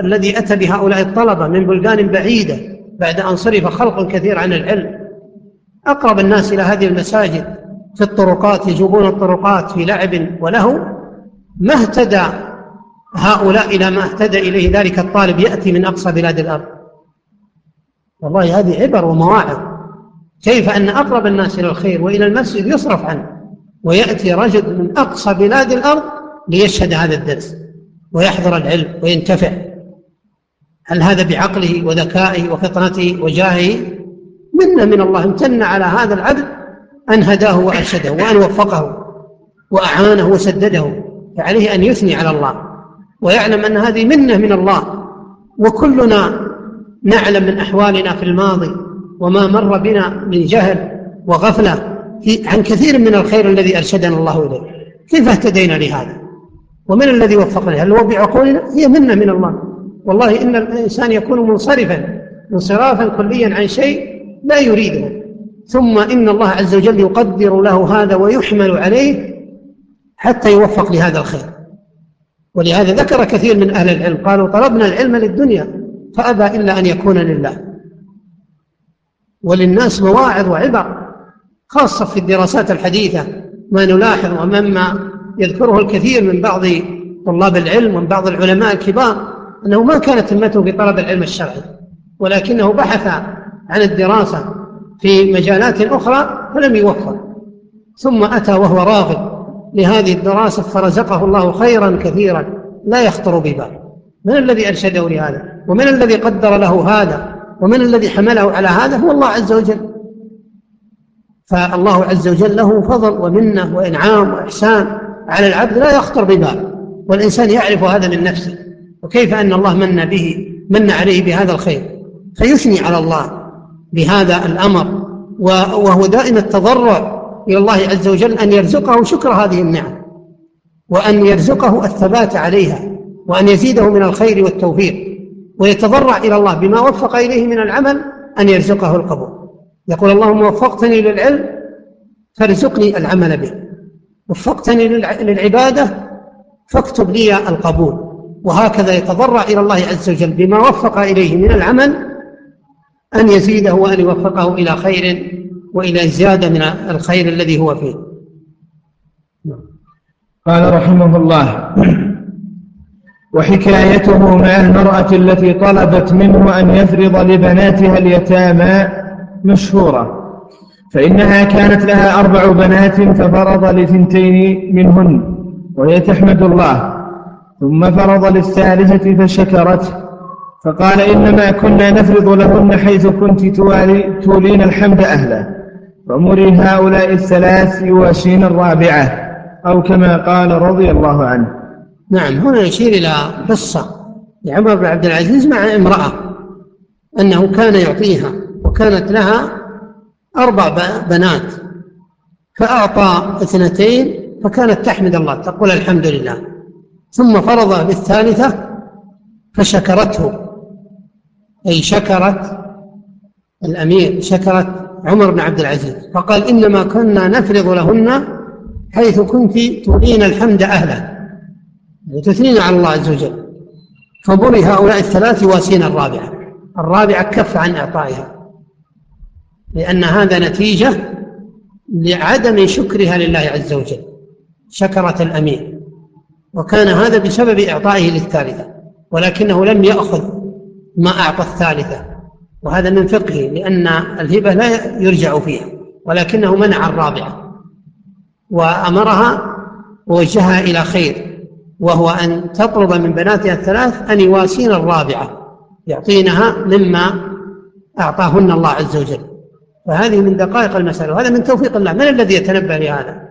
الذي أتى بهؤلاء الطلبة من بلدان بعيدة بعد أن صرف خلق كثير عن العلم؟ أقرب الناس إلى هذه المساجد في الطرقات يجوبون الطرقات في لعب وله ما اهتدى هؤلاء إلى ما اهتدى إليه ذلك الطالب يأتي من أقصى بلاد الأرض؟ والله هذه عبر ومواعظ. كيف أن أقرب الناس إلى الخير وإلى المسجد يصرف عنه ويأتي رجل من أقصى بلاد الأرض ليشهد هذا الدرس ويحضر العلم وينتفع. هل هذا بعقله وذكائه وفطنته وجاهه؟ منا من الله امتن على هذا العبد أن هداه وأرشده وأن وفقه وأعانه وسدده. فعليه أن يثني على الله ويعلم أن هذه منة من الله وكلنا نعلم من أحوالنا في الماضي وما مر بنا من جهل وغفلة عن كثير من الخير الذي أرشدنا الله إليه. كيف اهتدينا لهذا؟ ومن الذي وفقنا هل هو بعقولنا؟ هي منة من الله. والله إن الإنسان يكون منصرفا انصرافا كليا عن شيء لا يريده. ثم إن الله عز وجل يقدر له هذا ويحمل عليه حتى يوفق لهذا الخير. ولهذا ذكر كثير من أهل العلم قالوا طلبنا العلم للدنيا فأبى إلا أن يكون لله. وللناس مواعظ وعبر خاصة في الدراسات الحديثة ما نلاحظ ومما يذكره الكثير من بعض طلاب العلم ومن بعض العلماء الكبار أنه ما كانت همته في طلب العلم الشرعي ولكنه بحث عن الدراسة في مجالات أخرى فلم يوفق. ثم أتى وهو راغب لهذه الدراسة فرزقه الله خيرا كثيرا. لا يخطر ببال. من الذي أرشده لهذا؟ ومن الذي قدر له هذا؟ ومن الذي حمله على هذا؟ هو الله عز وجل. فالله عز وجل له فضل ومنة وإنعام وإحسان على العبد. لا يخطر ببال. والإنسان يعرف هذا من نفسه. وكيف أن الله من به من عليه بهذا الخير؟ فيثني على الله بهذا الأمر. وهو دائم التضرع. إلى الله عز وجل أن يرزقه شكر هذه النعم وأن يرزقه الثبات عليها وأن يزيده من الخير والتوفيق ويتضرع إلى الله بما وفق إليه من العمل أن يرزقه القبول. يقول اللهم وفقتني للعلم فارزقني العمل به وفقتني للعبادة فاكتب لي القبول. وهكذا يتضرع إلى الله عز وجل بما وفق إليه من العمل أن يزيده وأن يوفقه إلى خير وإلى زيادة من الخير الذي هو فيه. قال رحمه الله وحكايته مع المرأة التي طلبت منه أن يفرض لبناتها اليتامى مشهورة فإنها كانت لها أربع بنات ففرض لثنتين منهن وهي تحمد الله ثم فرض للثالثة فشكرته فقال إنما كنا نفرض لهن حيث كنت تولين الحمد أهله فمري هؤلاء الثلاث يواشين الرابعة أو كما قال رضي الله عنه. نعم هنا يشير إلى قصة لعمر بن عبد العزيز مع امرأة أنه كان يعطيها وكانت لها أربع بنات. فأعطى اثنتين فكانت تحمد الله تقول الحمد لله. ثم فرض بالثالثة فشكرته. أي شكرت الأمير شكرت عمر بن عبد العزيز فقال إنما كنا نفرض لهن حيث كنت تولين الحمد أهله وتثنين على الله عز وجل. فبري هؤلاء الثلاث يواسين الرابعة الرابعة كف عن إعطائها لأن هذا نتيجة لعدم شكرها لله عز وجل شكرت الأمير. وكان هذا بسبب إعطائه للثالثة ولكنه لم يأخذ ما أعطى الثالثة. وهذا من فقهه لأن الهبة لا يرجع فيها ولكنه منع الرابعة. وأمرها ووجهها إلى خير وهو أن تطلب من بناتها الثلاث أن يواسين الرابعة يعطينها مما أعطاهن الله عز وجل. فهذه من دقائق المسألة وهذا من توفيق الله. من الذي يتنبه لهذا؟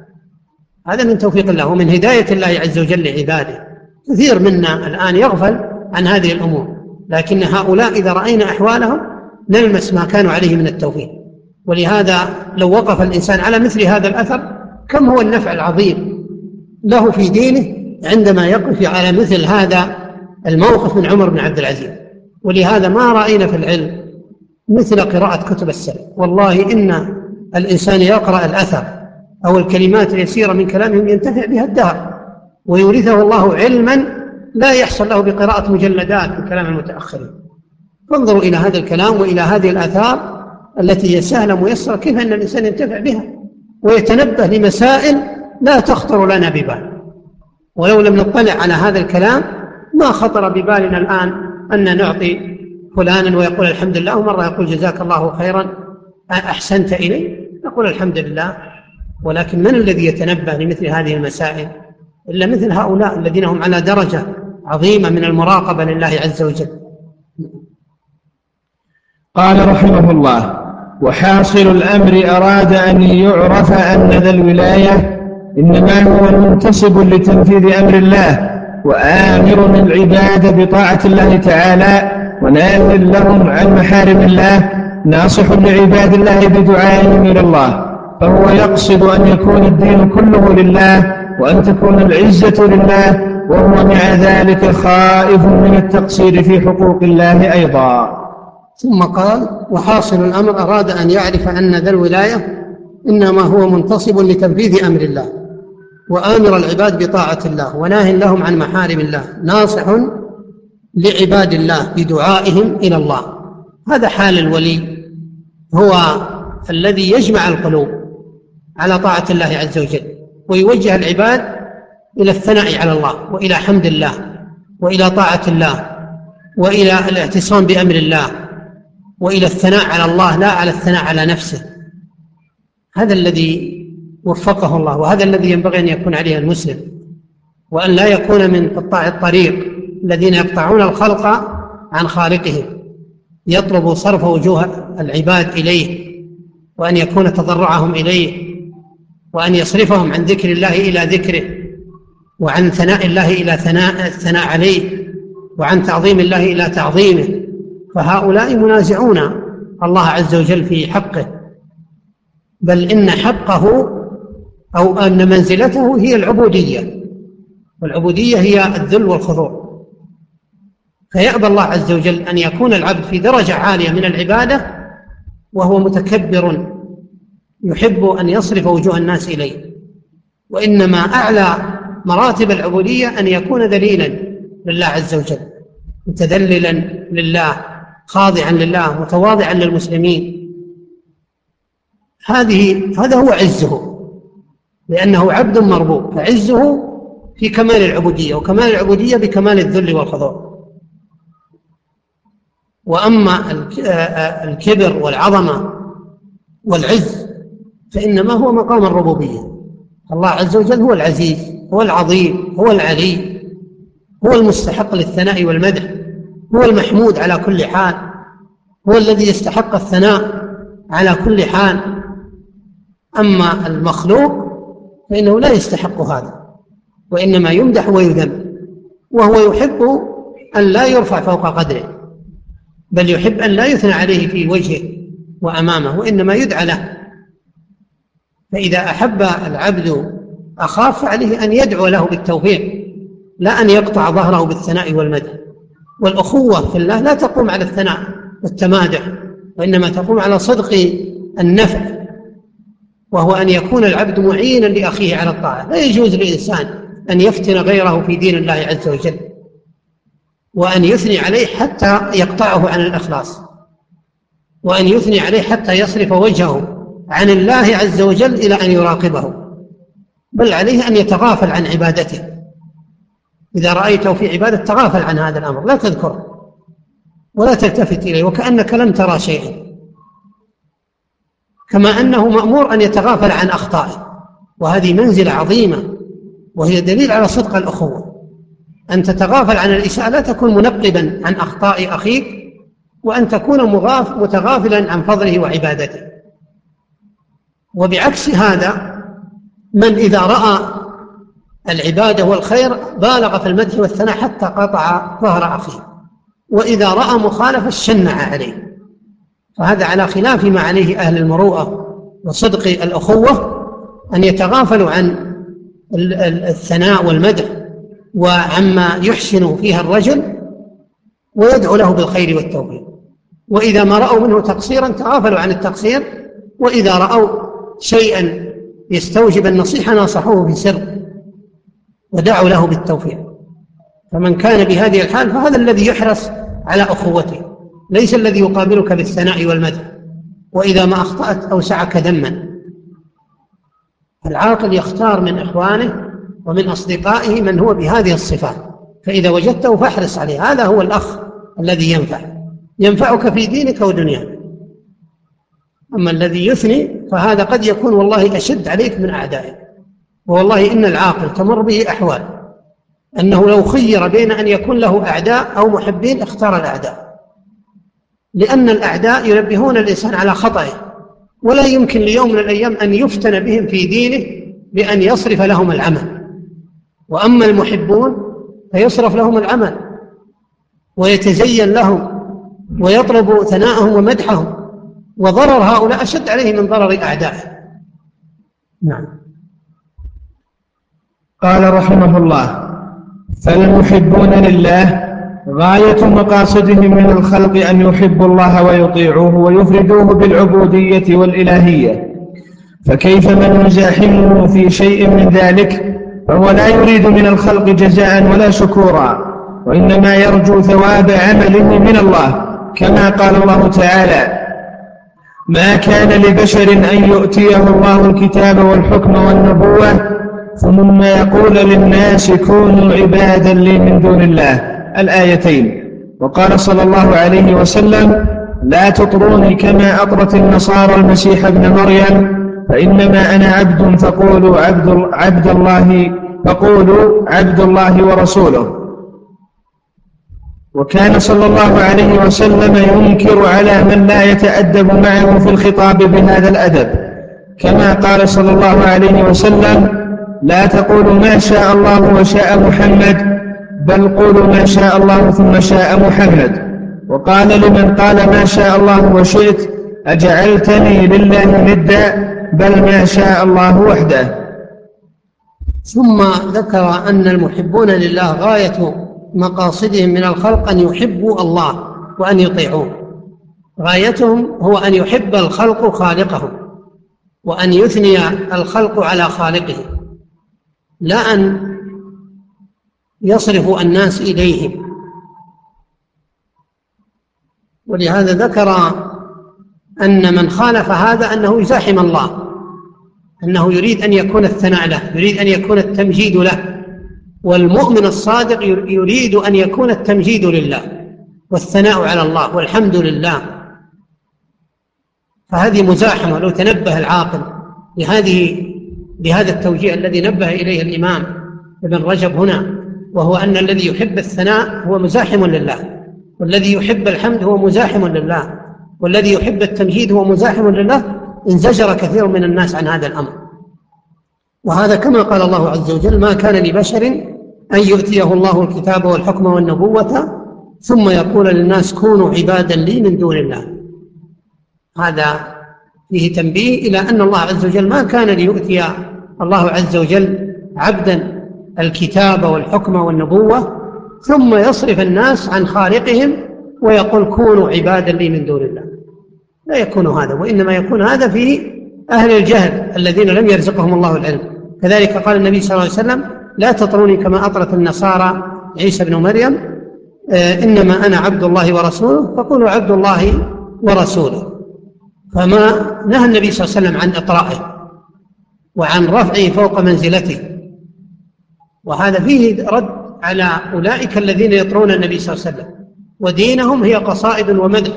هذا من توفيق الله ومن هداية الله عز وجل لعباده. كثير منا الآن يغفل عن هذه الأمور لكن هؤلاء إذا رأينا أحوالهم نلمس ما كانوا عليه من التوفيق. ولهذا لو وقف الإنسان على مثل هذا الأثر كم هو النفع العظيم له في دينه عندما يقف على مثل هذا الموقف من عمر بن عبد العزيز؟ ولهذا ما رأينا في العلم مثل قراءة كتب السلف والله إن الإنسان يقرأ الأثر أو الكلمات اليسيرة من كلامهم ينتفع بها الدهر ويورثه الله علما لا يحصل له بقراءة مجلدات من كلام المتأخرين. فانظروا إلى هذا الكلام وإلى هذه الآثار التي هي سهلة ميسرة كيف أن الإنسان ينتفع بها ويتنبه لمسائل لا تخطر لنا ببال. ولو لم نطلع على هذا الكلام ما خطر ببالنا الآن أن نعطي فلانا ويقول الحمد لله ومرة يقول جزاك الله خيرا أحسنت إلي نقول الحمد لله. ولكن من الذي يتنبه لمثل هذه المسائل؟ إلا مثل هؤلاء الذين هم على درجة عظيمة من المراقبة لله عز وجل. قال رحمه الله وحاصل الأمر أراد أن يعرف أن ذا الولاية إنما هو منتصب لتنفيذ أمر الله وآمر العباد بطاعة الله تعالى وناه لهم عن محارم الله ناصح لعباد الله بدعائهم إلى الله فهو يقصد أن يكون الدين كله لله وأن تكون العزة لله وهو مع ذلك خائف من التقصير في حقوق الله أيضا. ثم قال وحاصل الأمر أراد أن يعرف أن ذا الولاية إنما هو منتصب لتنفيذ أمر الله وآمر العباد بطاعة الله وناه لهم عن محارم الله ناصح لعباد الله بدعائهم إلى الله. هذا حال الولي هو الذي يجمع القلوب على طاعة الله عز وجل ويوجه العباد إلى الثناء على الله وإلى حمد الله وإلى طاعة الله وإلى الاعتصام بأمر الله وإلى الثناء على الله لا على الثناء على نفسه. هذا الذي وفقه الله وهذا الذي ينبغي أن يكون عليه المسلم. وأن لا يكون من قطاع الطريق الذين يقطعون الخلق عن خالقهم. يطلب صرف وجوه العباد إليه وأن يكون تضرعهم إليه وأن يصرفهم عن ذكر الله إلى ذكره وعن ثناء الله إلى ثناء الثناء عليه وعن تعظيم الله إلى تعظيمه. فهؤلاء منازعون الله عز وجل في حقه. بل إن حقه أو أن منزلته هي العبودية والعبودية هي الذل والخضوع. فيأبى الله عز وجل أن يكون العبد في درجة عالية من العبادة وهو متكبر يحب أن يصرف وجوه الناس إليه. وإنما أعلى مراتب العبودية أن يكون ذليلا لله عز وجل متذللا لله. خاضعا لله متواضعا للمسلمين. هذه هذا هو عزه لأنه عبد مربوب. فعزه في كمال العبودية وكمال العبودية بكمال الذل والخضوع. وأما الكبر والعظمة والعز فإنما هو مقام الربوبية. الله عز وجل هو العزيز هو العظيم هو العلي هو المستحق للثناء والمدح. هو المحمود على كل حال هو الذي يستحق الثناء على كل حال. أما المخلوق فإنه لا يستحق هذا وإنما يمدح ويذم وهو يحب أن لا يرفع فوق قدره بل يحب أن لا يثنى عليه في وجهه وأمامه وإنما يدعى له. فإذا أحب العبد أخاه فعليه أن يدعو له بالتوفيق لا أن يقطع ظهره بالثناء والمدح. والأخوة في الله لا تقوم على الثناء والتمادح وإنما تقوم على صدق النفع وهو أن يكون العبد معينا لأخيه على الطاعة. لا يجوز للإنسان أن يفتن غيره في دين الله عز وجل وأن يثني عليه حتى يقطعه عن الإخلاص وأن يثني عليه حتى يصرف وجهه عن الله عز وجل إلى أن يراقبه بل عليه أن يتغافل عن عبادته. إذا رأيته في عبادة تغافل عن هذا الأمر لا تذكره ولا تلتفت إليه وكأنك لم ترى شيئا. كما أنه مأمور أن يتغافل عن أخطائه. وهذه منزلة عظيمة وهي دليل على صدق الأخوة. أن تتغافل عن الإساءة لا تكون منقبا عن أخطاء أخيك وأن تكون متغافلا عن فضله وعبادته. وبعكس هذا من إذا رأى العبادة والخير بالغ في المدح والثناء حتى قطع ظهر أخيه. وإذا رأى مخالفة شنع عليه. فهذا على خلاف ما عليه أهل المروءة وصدق الأخوة أن يتغافلوا عن الثناء والمدح وعما يحسن فيها الرجل ويدعو له بالخير والتوفيق. وإذا ما رأوا منه تقصيرا تغافلوا عن التقصير وإذا رأوا شيئا يستوجب النصيحة ناصحوه في سر ودعوا له بالتوفيق. فمن كان بهذه الحال فهذا الذي يحرص على أخوته ليس الذي يقابلك بالثناء والمدح. وإذا ما أخطأت أوسعك ذما العاقل يختار من إخوانه ومن أصدقائه من هو بهذه الصفات فإذا وجدته فاحرص عليه. هذا هو الأخ الذي ينفع. ينفعك في دينك ودنياك. أما الذي يثني فهذا قد يكون والله أشد عليك من أعدائك. والله إن العاقل تمر به أحوال. أنه لو خير بين أن يكون له أعداء أو محبين اختار الأعداء. لأن الأعداء ينبهون الإنسان على خطأه ولا يمكن ليوم من الأيام أن يفتن بهم في دينه بأن يصرف لهم العمل. وأما المحبون فيصرف لهم العمل ويتزين لهم ويطلب ثناءهم ومدحهم وضرر هؤلاء أشد عليه من ضرر أعدائه. نعم. قال رحمه الله فالمحبون لله غاية مقاصدهم من الخلق أن يحبوا الله ويطيعوه ويفردوه بالعبودية والإلهية. فكيف من يزاحمه في شيء من ذلك فهو لا يريد من الخلق جزاء ولا شكورا وإنما يرجو ثواب عمله من الله كما قال الله تعالى ما كان لبشر أن يؤتيه الله الكتاب والحكم والنبوة ثم يقول للناس كونوا عبادا لي من دون الله. الآيتين. وقال صلى الله عليه وسلم لا تطروني كما أطرت النصارى المسيح ابن مريم فإنما أنا عبد فقولوا عبد, عبد الله فقولوا عبد الله ورسوله. وكان صلى الله عليه وسلم ينكر على من لا يتأدب معه في الخطاب بهذا الأدب. كما قال صلى الله عليه وسلم لا تقولوا ما شاء الله وشاء محمد بل قولوا ما شاء الله ثم شاء محمد. وقال لمن قال ما شاء الله وشئت أجعلتني لله ندا بل ما شاء الله وحده. ثم ذكر أن المحبون لله غاية مقاصدهم من الخلق أن يحبوا الله وأن يطيعوه. غايتهم هو أن يحب الخلق خالقهم وأن يثني الخلق على خالقه. لا أن يصرف الناس إليهم. ولهذا ذكر أن من خالف هذا أنه يزاحم الله أنه يريد أن يكون الثناء له يريد أن يكون التمجيد له والمؤمن الصادق يريد أن يكون التمجيد لله والثناء على الله والحمد لله. فهذه مزاحمة لو تنبه العاقل لهذه بهذا التوجيه الذي نبه إليه الإمام ابن رجب هنا وهو أن الذي يحب الثناء هو مزاحم لله والذي يحب الحمد هو مزاحم لله والذي يحب التمجيد هو مزاحم لله انزجر كثير من الناس عن هذا الأمر. وهذا كما قال الله عز وجل ما كان لبشر أن يؤتيه الله الكتاب والحكم والنبوة ثم يقول للناس كونوا عبادا لي من دون الله. هذا فيه تنبيه إلى أن الله عز وجل ما كان ليؤتي الله عز وجل عبدا الكتاب والحكم والنبوة ثم يصرف الناس عن خالقهم ويقول كونوا عبادا لي من دون الله. لا يكون هذا وإنما يكون هذا في أهل الجهل الذين لم يرزقهم الله العلم. كذلك قال النبي صلى الله عليه وسلم لا تطروني كما أطرت النصارى عيسى بن مريم آه إنما أنا عبد الله ورسوله فقولوا عبد الله ورسوله. فما نهى النبي صلى الله عليه وسلم عن إطرائه. وعن رفعه فوق منزلته. وهذا فيه رد على أولئك الذين يطرون النبي صلى الله عليه وسلم. ودينهم هي قصائد ومدح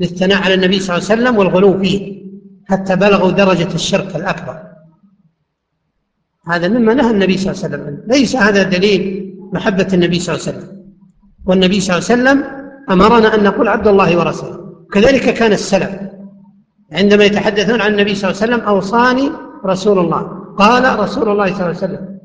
للثناء على النبي صلى الله عليه وسلم والغلو فيه حتى بلغوا درجة الشرك الأكبر. هذا مما نهى النبي صلى الله عليه وسلم ليس هذا دليل محبة النبي صلى الله عليه وسلم. والنبي صلى الله عليه وسلم أمرنا أن نقول عبد الله ورسوله. كذلك كان السلف عندما يتحدثون عن النبي صلى الله عليه وسلم أوصاني رسول الله. قال رسول الله صلى الله عليه وسلم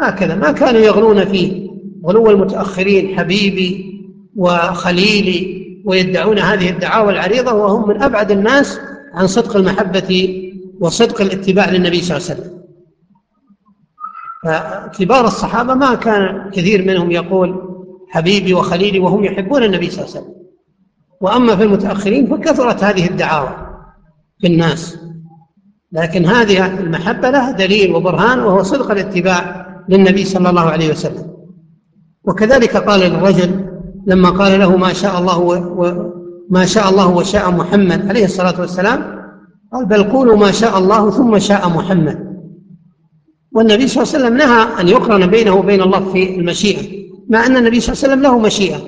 هكذا ما كانوا يغلون فيه. غلو المتأخرين حبيبي وخليلي ويدعون هذه الدعاوى العريضة وهم من أبعد الناس عن صدق المحبة وصدق الاتباع للنبي صلى الله عليه وسلم. فكبار الصحابة ما كان كثير منهم يقول حبيبي وخليلي وهم يحبون النبي صلى الله عليه وسلم. وأما في المتأخرين فكثرت هذه الدعاوى في الناس. لكن هذه المحبة لها دليل وبرهان وهو صدق الاتباع للنبي صلى الله عليه وسلم. وكذلك قال الرجل لما قال له ما شاء الله وما شاء الله وشاء محمد عليه الصلاة والسلام قال بل قولوا ما شاء الله ثم شاء محمد. والنبي صلى الله عليه وسلم نهى أن يقرن بينه وبين الله في المشيئة مع أن النبي صلى الله عليه وسلم له مشيئة.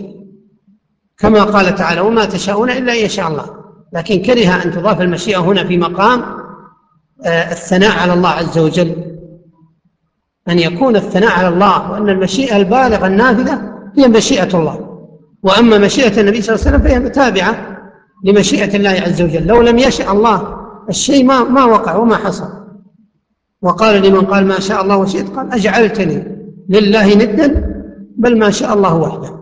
كما قال تعالى وما تشاءون إلا أن يشاء الله. لكن كره أن تضاف المشيئة هنا في مقام الثناء على الله عز وجل. أن يكون الثناء على الله وأن المشيئة البالغة النافذة هي مشيئة الله. وأما مشيئة النبي صلى الله عليه وسلم فهي متابعة لمشيئة الله عز وجل. لو لم يشاء الله الشيء ما ما وقع وما حصل. وقال لمن قال ما شاء الله وشئت قال أجعلتني لله ندا بل ما شاء الله وحده.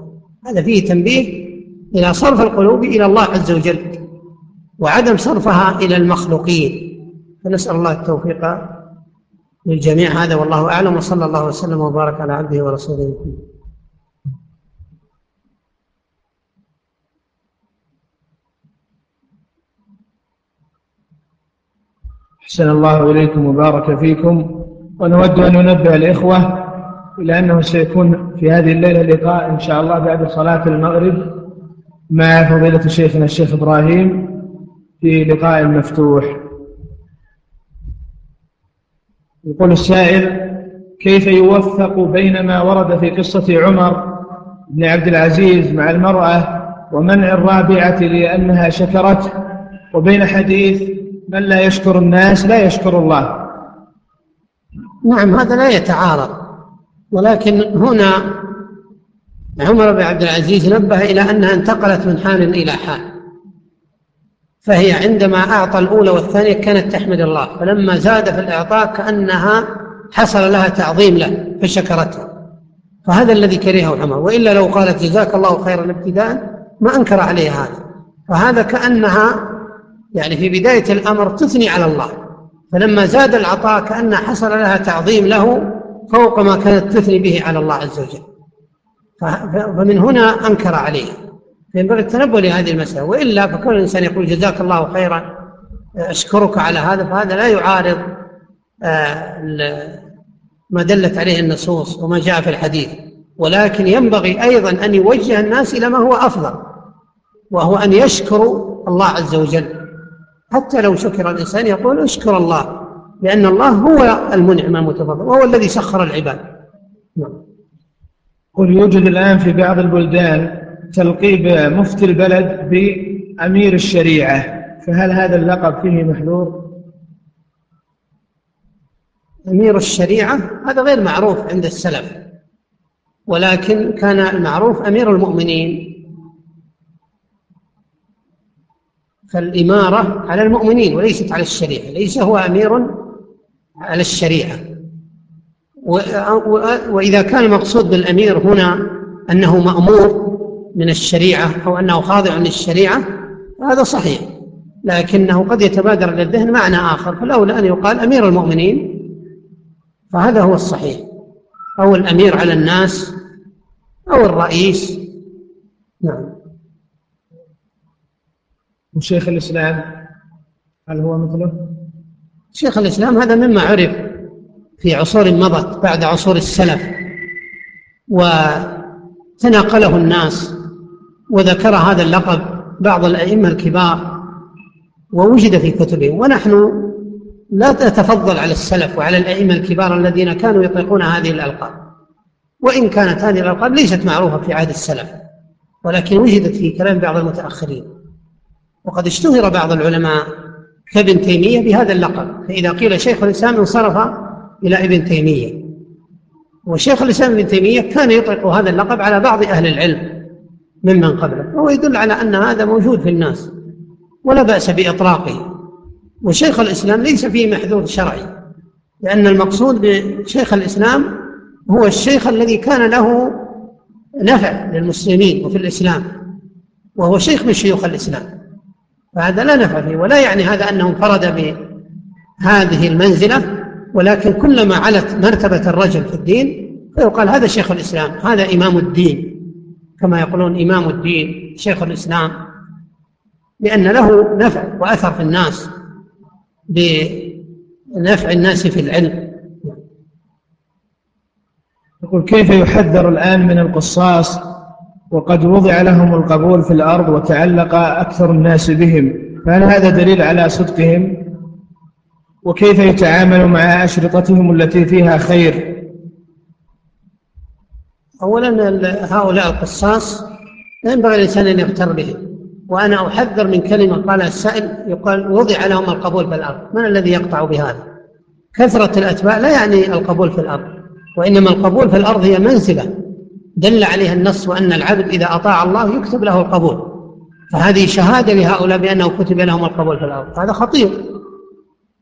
هذا فيه تنبيه إلى صرف القلوب إلى الله عز وجل وعدم صرفها إلى المخلوقين. فنسأل الله التوفيق للجميع هذا والله أعلم وصلى الله وسلم وبارك على عبده ورسوله. محمد أحسن الله إليكم وبارك فيكم ونود أن ننبه الإخوة إلى أنه سيكون في هذه الليلة لقاء إن شاء الله بعد صلاة المغرب مع فضيلة شيخنا الشيخ إبراهيم في لقاء مفتوح. يقول السائل كيف يوفق بين ما ورد في قصة عمر بن عبد العزيز مع المرأة ومنع الرابعة لأنها شكرته؟ وبين حديث من لا يشكر الناس لا يشكر الله. نعم هذا لا يتعارض. ولكن هنا عمر بن عبد العزيز نبه إلى أنها انتقلت من حال إلى حال. فهي عندما أعطى الأولى والثانية كانت تحمد الله فلما زاد في الإعطاء كأنها حصل لها تعظيم له فشكرته. فهذا الذي كرهه عمر وإلا لو قالت جزاك الله خيرا ابتداء ما أنكر عليه هذا. فهذا كأنها يعني في بداية الأمر تثني على الله. فلما زاد العطاء كأن حصل لها تعظيم له فوق ما كانت تثني به على الله عز وجل. فمن هنا أنكر عليه. فينبغي التنبه لهذه المسألة. وإلا فكل إنسان يقول جزاك الله خيرا أشكرك على هذا فهذا لا يعارض آه، ما دلت عليه النصوص وما جاء في الحديث. ولكن ينبغي أيضا أن يوجه الناس إلى ما هو أفضل وهو أن يشكروا الله عز وجل. حتى لو شكر الإنسان يقول اشكر الله لأن الله هو المنعم المتفضل وهو الذي سخر العباد. نعم. قل يوجد الآن في بعض البلدان تلقيب مفتي البلد بأمير الشريعة فهل هذا اللقب فيه محذور؟ أمير الشريعة؟ هذا غير معروف عند السلف ولكن كان المعروف أمير المؤمنين. فالإمارة على المؤمنين وليست على الشريعة ليس هو أمير على الشريعة. وإذا كان المقصود بالأمير هنا أنه مأمور من الشريعة أو أنه خاضع للشريعة هذا صحيح. لكنه قد يتبادر إلى الذهن معنى آخر فالأولى أن يقال أمير المؤمنين فهذا هو الصحيح. أو الأمير على الناس أو الرئيس. نعم. وشيخ الإسلام هل هو مثله؟ شيخ الإسلام هذا مما عرف في عصور مضت بعد عصور السلف وتناقله الناس. وذكر هذا اللقب بعض الأئمة الكبار ووجد في كتبهم. ونحن لا نتفضل على السلف وعلى الأئمة الكبار الذين كانوا يطلقون هذه الألقاب. وإن كانت هذه الألقاب ليست معروفة في عهد السلف ولكن وجدت في كلام بعض المتأخرين. وقد اشتهر بعض العلماء كابن تيمية بهذا اللقب فإذا قيل شيخ الإسلام انصرف إلى ابن تيمية. وشيخ الإسلام ابن تيمية كان يطلق هذا اللقب على بعض أهل العلم. ممن قبله. وهو يدل على أن هذا موجود في الناس ولا بأس بإطلاقه. وشيخ الإسلام ليس فيه محذور شرعي لأن المقصود بشيخ الإسلام هو الشيخ الذي كان له نفع للمسلمين وفي الإسلام وهو شيخ من شيوخ الإسلام. فهذا لا نفع فيه ولا يعني هذا أنه انفرد بهذه المنزلة ولكن كلما علت مرتبة الرجل في الدين فيقال هذا شيخ الإسلام هذا إمام الدين. كما يقولون إمام الدين شيخ الإسلام لأن له نفع وأثر في الناس بنفع الناس في العلم. يقول كيف يحذر الآن من القصاص؟ وقد وضع لهم القبول في الأرض وتعلق أكثر الناس بهم. فهل هذا دليل على صدقهم؟ وكيف يتعامل مع أشرطتهم التي فيها خير؟ أولا هؤلاء القصاص لا ينبغي الإنسان أن يغتر بهم. وأنا أحذر من كلمة قالها السائل يقال وضع لهم القبول في الأرض. من الذي يقطع بهذا؟ كثرة الأتباع لا يعني القبول في الأرض وإنما القبول في الأرض هي منزلة دل عليها النص وأن العبد إذا أطاع الله يكتب له القبول. فهذه شهادة لهؤلاء بأنه كتب لهم القبول في الأرض. هذا خطير.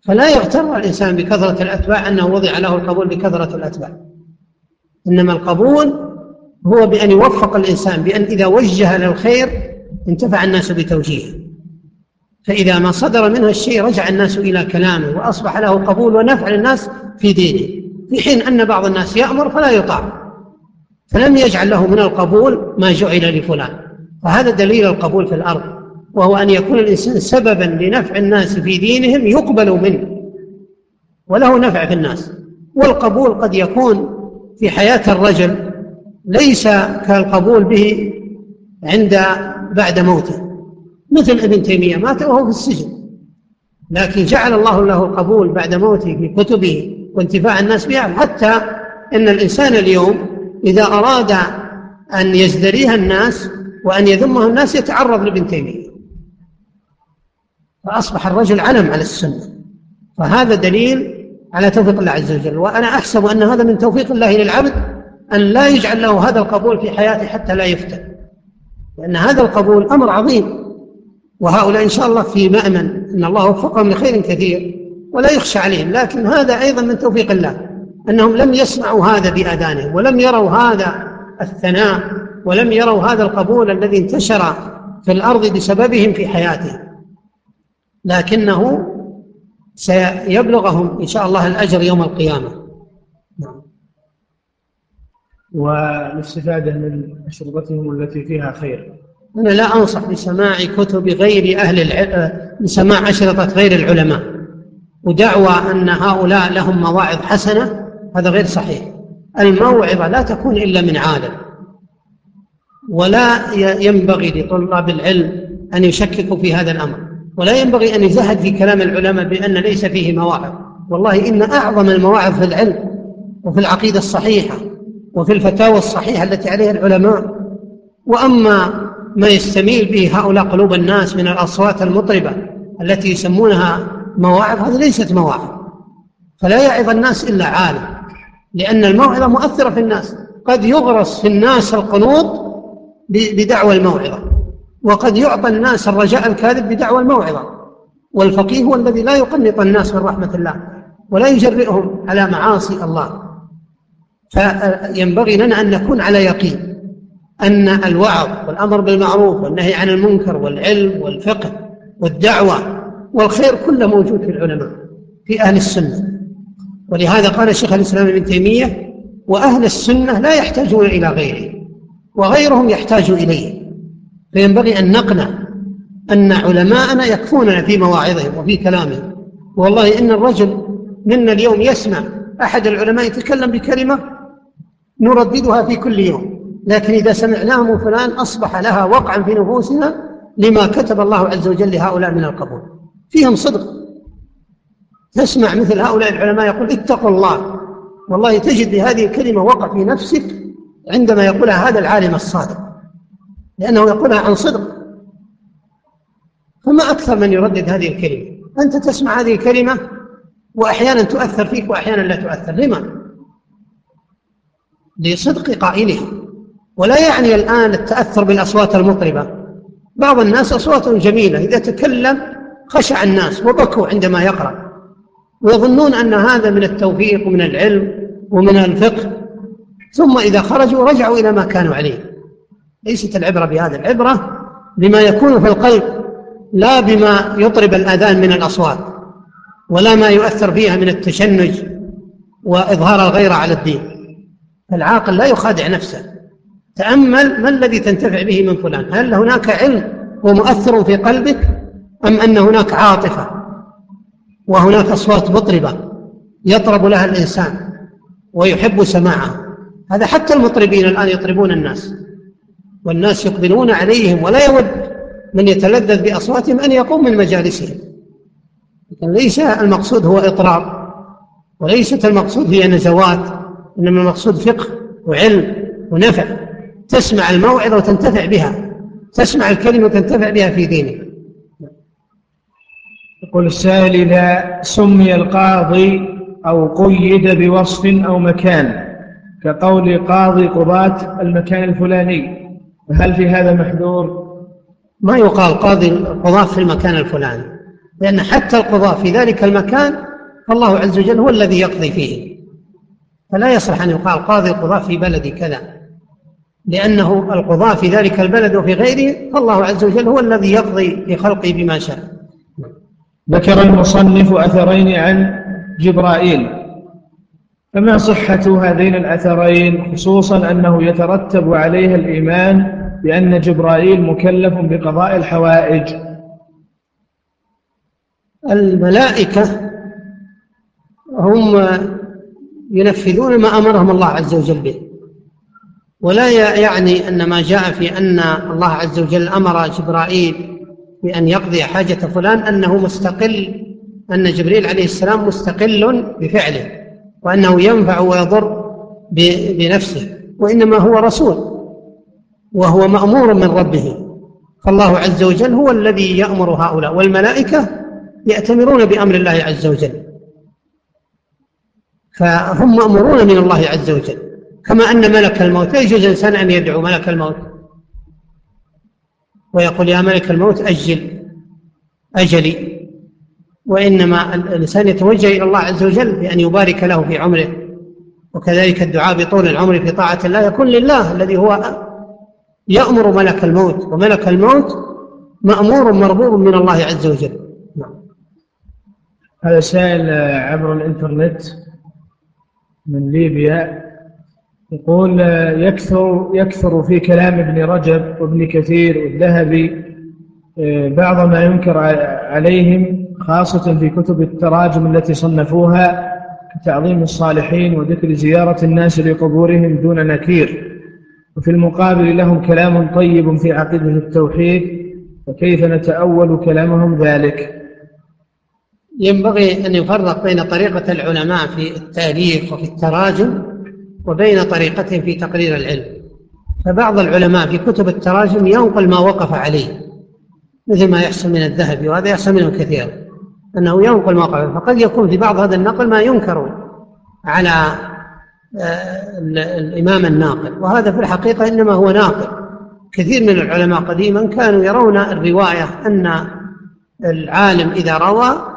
فلا يغتر الإنسان بكثرة الأتباع أنه وضع له القبول بكثرة الأتباع. إنما القبول هو بأن يوفق الإنسان بأن إذا وجه للخير انتفع الناس بتوجيهه. فإذا ما صدر منه الشيء رجع الناس إلى كلامه وأصبح له قبول ونفع للناس في دينه في حين أن بعض الناس يأمر فلا يطاع. فلم يجعل له من القبول ما جعل لفلان. فهذا دليل القبول في الأرض وهو أن يكون الإنسان سببا لنفع الناس في دينهم يقبل منه. وله نفع في الناس. والقبول قد يكون في حياة الرجل ليس كالقبول به عند بعد موته. مثل ابن تيمية مات وهو في السجن. لكن جعل الله له القبول بعد موته في كتبه وانتفاع الناس بها حتى إن الإنسان اليوم إذا أراد أن يزدريها الناس وأن يذمها الناس يتعرض لابن تيمية. فأصبح الرجل علم على السنة. فهذا دليل على توفيق الله عز وجل. وأنا أحسب أن هذا من توفيق الله للعبد أن لا يجعل له هذا القبول في حياته حتى لا يفتن. لأن هذا القبول أمر عظيم. وهؤلاء إن شاء الله في مأمن. أن الله وفقهم لخير كثير. ولا يخشى عليهم. لكن هذا أيضا من توفيق الله. أنهم لم يسمعوا هذا بآذانهم ولم يروا هذا الثناء. ولم يروا هذا القبول الذي انتشر في الأرض بسببهم في حياتهم لكنه سيبلغهم إن شاء الله الأجر يوم القيامة. والاستفادة من أشربتهم التي فيها خير. أنا لا أنصح بسماع كتب غير أهل العلم بسماع أشرطة غير العلماء. ودعوى أن هؤلاء لهم مواعظ حسنة هذا غير صحيح. الموعظة لا تكون إلا من عالم. ولا ينبغي لطلاب العلم أن يشككوا في هذا الأمر. ولا ينبغي أن يزهد في كلام العلماء بأن ليس فيه مواعظ. والله إن أعظم المواعظ في العلم وفي العقيدة الصحيحة وفي الفتاوى الصحيحة التي عليها العلماء وأما ما يستميل به هؤلاء قلوب الناس من الأصوات المطربة التي يسمونها مواعظ هذه ليست مواعظ. فلا يعظ الناس إلا عالم لأن الموعظة مؤثرة في الناس. قد يغرس في الناس القنوط بدعوى الموعظة وقد يعطى الناس الرجاء الكاذب بدعوى الموعظة. والفقيه هو الذي لا يقنط الناس من رحمة الله ولا يجرئهم على معاصي الله. فينبغي لنا أن نكون على يقين أن الوعظ والأمر بالمعروف والنهي عن المنكر والعلم والفقه والدعوة والخير كله موجود في العلماء في أهل السنة. ولهذا قال الشيخ الإسلام ابن تيمية وأهل السنة لا يحتاجون إلى غيره وغيرهم يحتاج إليه. فينبغي أن نقنع أن علماءنا يكفوننا في مواعظهم وفي كلامهم. والله إن الرجل منا اليوم يسمع أحد العلماء يتكلم بكلمة نرددها في كل يوم. لكن إذا سمعناه من فلان أصبح لها وقعا في نفوسنا لما كتب الله عز وجل لهؤلاء من القبول. فيهم صدق. تسمع مثل هؤلاء العلماء يقول اتقوا الله. والله تجد لهذه الكلمة وقع في نفسك عندما يقولها هذا العالم الصادق. لأنه يقولها عن صدق. فما أكثر من يردد هذه الكلمة. أنت تسمع هذه الكلمة وأحيانا تؤثر فيك وأحيانا لا تؤثر. لما؟ لصدق قائلها ولا يعني الآن التأثر بالأصوات المطربة. بعض الناس أصواتهم جميلة. إذا تكلم خشع الناس وبكوا عندما يقرأ. ويظنون أن هذا من التوفيق ومن العلم ومن الفقه. ثم إذا خرجوا رجعوا إلى ما كانوا عليه. ليست العبرة بهذا العبرة بما يكون في القلب لا بما يطرب الآذان من الأصوات ولا ما يؤثر فيها من التشنج وإظهار الغيرة على الدين. العاقل لا يخادع نفسه. تأمل ما الذي تنتفع به من فلان؟ هل هناك علم ومؤثر في قلبك أم أن هناك عاطفة وهناك أصوات مطربة يطرب لها الإنسان ويحب سماعها هذا حتى المطربين الآن يطربون الناس والناس يقبلون عليهم ولا يود من يتلذذ بأصواتهم أن يقوم من مجالسهم. لكن ليس المقصود هو إطراب وليست المقصود هي نزوات. إنما المقصود فقه وعلم ونفع. تسمع الموعظة وتنتفع بها. تسمع الكلمة وتنتفع بها في دينك. يقول السائل إذا سمي القاضي أو قيد بوصف أو مكان كقول قاضي قضاة المكان الفلاني هل في هذا محذور؟ ما يقال قاضي القضاة في المكان الفلاني لأن حتى القضاة في ذلك المكان فالله عز وجل هو الذي يقضي فيه. فلا يصلح أن يقال قاضي القضاة في بلد كذا. لأنه القضاة في ذلك البلد وفي غيره فالله عز وجل هو الذي يقضي لخلقه بما شاء. ذكر المصنف أثرين عن جبرائيل. فما صحة هذين الأثرين؟ خصوصا أنه يترتب عليها الإيمان بأن جبرائيل مكلف بقضاء الحوائج. الملائكة هم ينفذون ما أمرهم الله عز وجل به. ولا يعني أن ما جاء في أن الله عز وجل أمر جبرائيل بأن يقضي حاجة فلان أنه مستقل أن جبريل عليه السلام مستقل بفعله وأنه ينفع ويضر بنفسه وإنما هو رسول وهو مأمور من ربه. فالله عز وجل هو الذي يأمر هؤلاء والملائكة يأتمرون بأمر الله عز وجل. فهم مأمورون من الله عز وجل. كما أن ملك الموت لا يجوز إنسان أن يدعو ملك الموت. ويقول يا ملك الموت أجل أجلي. وإنما الإنسان يتوجه إلى الله عز وجل بأن يبارك له في عمره. وكذلك الدعاء بطول العمر في طاعة الله يكون لله الذي هو يأمر ملك الموت. وملك الموت مأمور مربوب من الله عز وجل. نعم. هذا سائل عبر الإنترنت. من ليبيا يقول يكثر يكثر في كلام ابن رجب وابن كثير والذهبي آه، بعض ما ينكر عليهم خاصة في كتب التراجم التي صنفوها كتعظيم الصالحين وذكر زيارة الناس لقبورهم دون نكير. وفي المقابل لهم كلام طيب في عقيدة التوحيد فكيف نتأول كلامهم ذلك؟ ينبغي أن يفرق بين طريقة العلماء في التاريخ وفي التراجم وبين طريقتهم في تقرير العلم. فبعض العلماء في كتب التراجم ينقل ما وقف عليه مثل ما يحصل من الذهبي وهذا يحصل منه كثيرا أنه ينقل ما وقف فقد يكون في بعض هذا النقل ما ينكر على آه، الإمام الناقل. وهذا في الحقيقة إنما هو ناقل. كثير من العلماء قديما كانوا يرون الرواية أن العالم إذا روى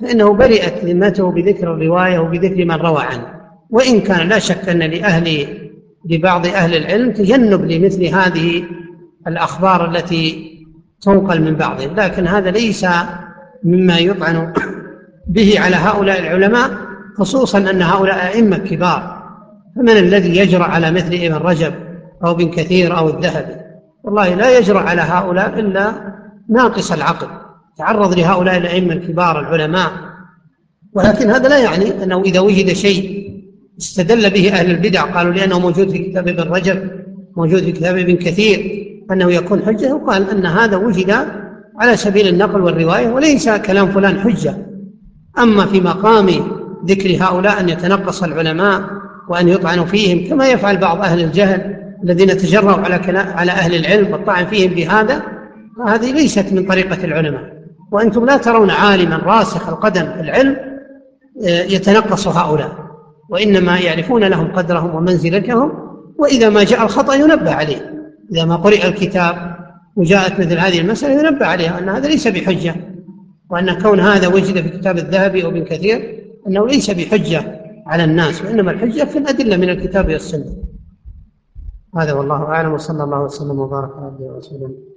فإنه برئت ذمته بذكر الرواية وبذكر من روى عنه. وإن كان لا شك أن لأهل لبعض أهل العلم تجنب لمثل هذه الأخبار التي تنقل من بعضهم. لكن هذا ليس مما يطعن به على هؤلاء العلماء خصوصا أن هؤلاء أئمة كبار. فمن الذي يجرأ على مثل ابن رجب أو ابن كثير أو الذهبي؟ والله لا يجرأ على هؤلاء إلا ناقص العقل. تعرض لهؤلاء الأئمة الكبار العلماء ولكن هذا لا يعني أنه إذا وجد شيء استدل به أهل البدع قالوا لأنه موجود في كتاب ابن رجب موجود في كتاب ابن كثير أنه يكون حجة وقال أن هذا وجد على سبيل النقل والرواية وليس كلام فلان حجة. أما في مقام ذكر هؤلاء أن يتنقص العلماء وأن يطعنوا فيهم كما يفعل بعض أهل الجهل الذين تجرؤوا على على أهل العلم والطعن فيهم بهذا فهذه ليست من طريقة العلماء. وأنتم لا ترون عالما راسخ القدم في العلم آه، يتنقص هؤلاء وإنما يعرفون لهم قدرهم ومنزلتهم وإذا ما جاء الخطأ ينبه عليه. إذا ما قرئ الكتاب وجاءت مثل هذه المسألة ينبه عليها أن هذا ليس بحجة وأن كون هذا وجد في كتاب الذهبي أو ابن كثير أنه ليس بحجة على الناس وإنما الحجة في الأدلة من الكتاب والسنة. هذا والله أعلم وصلى الله وسلم وبارك على عبده ورسوله.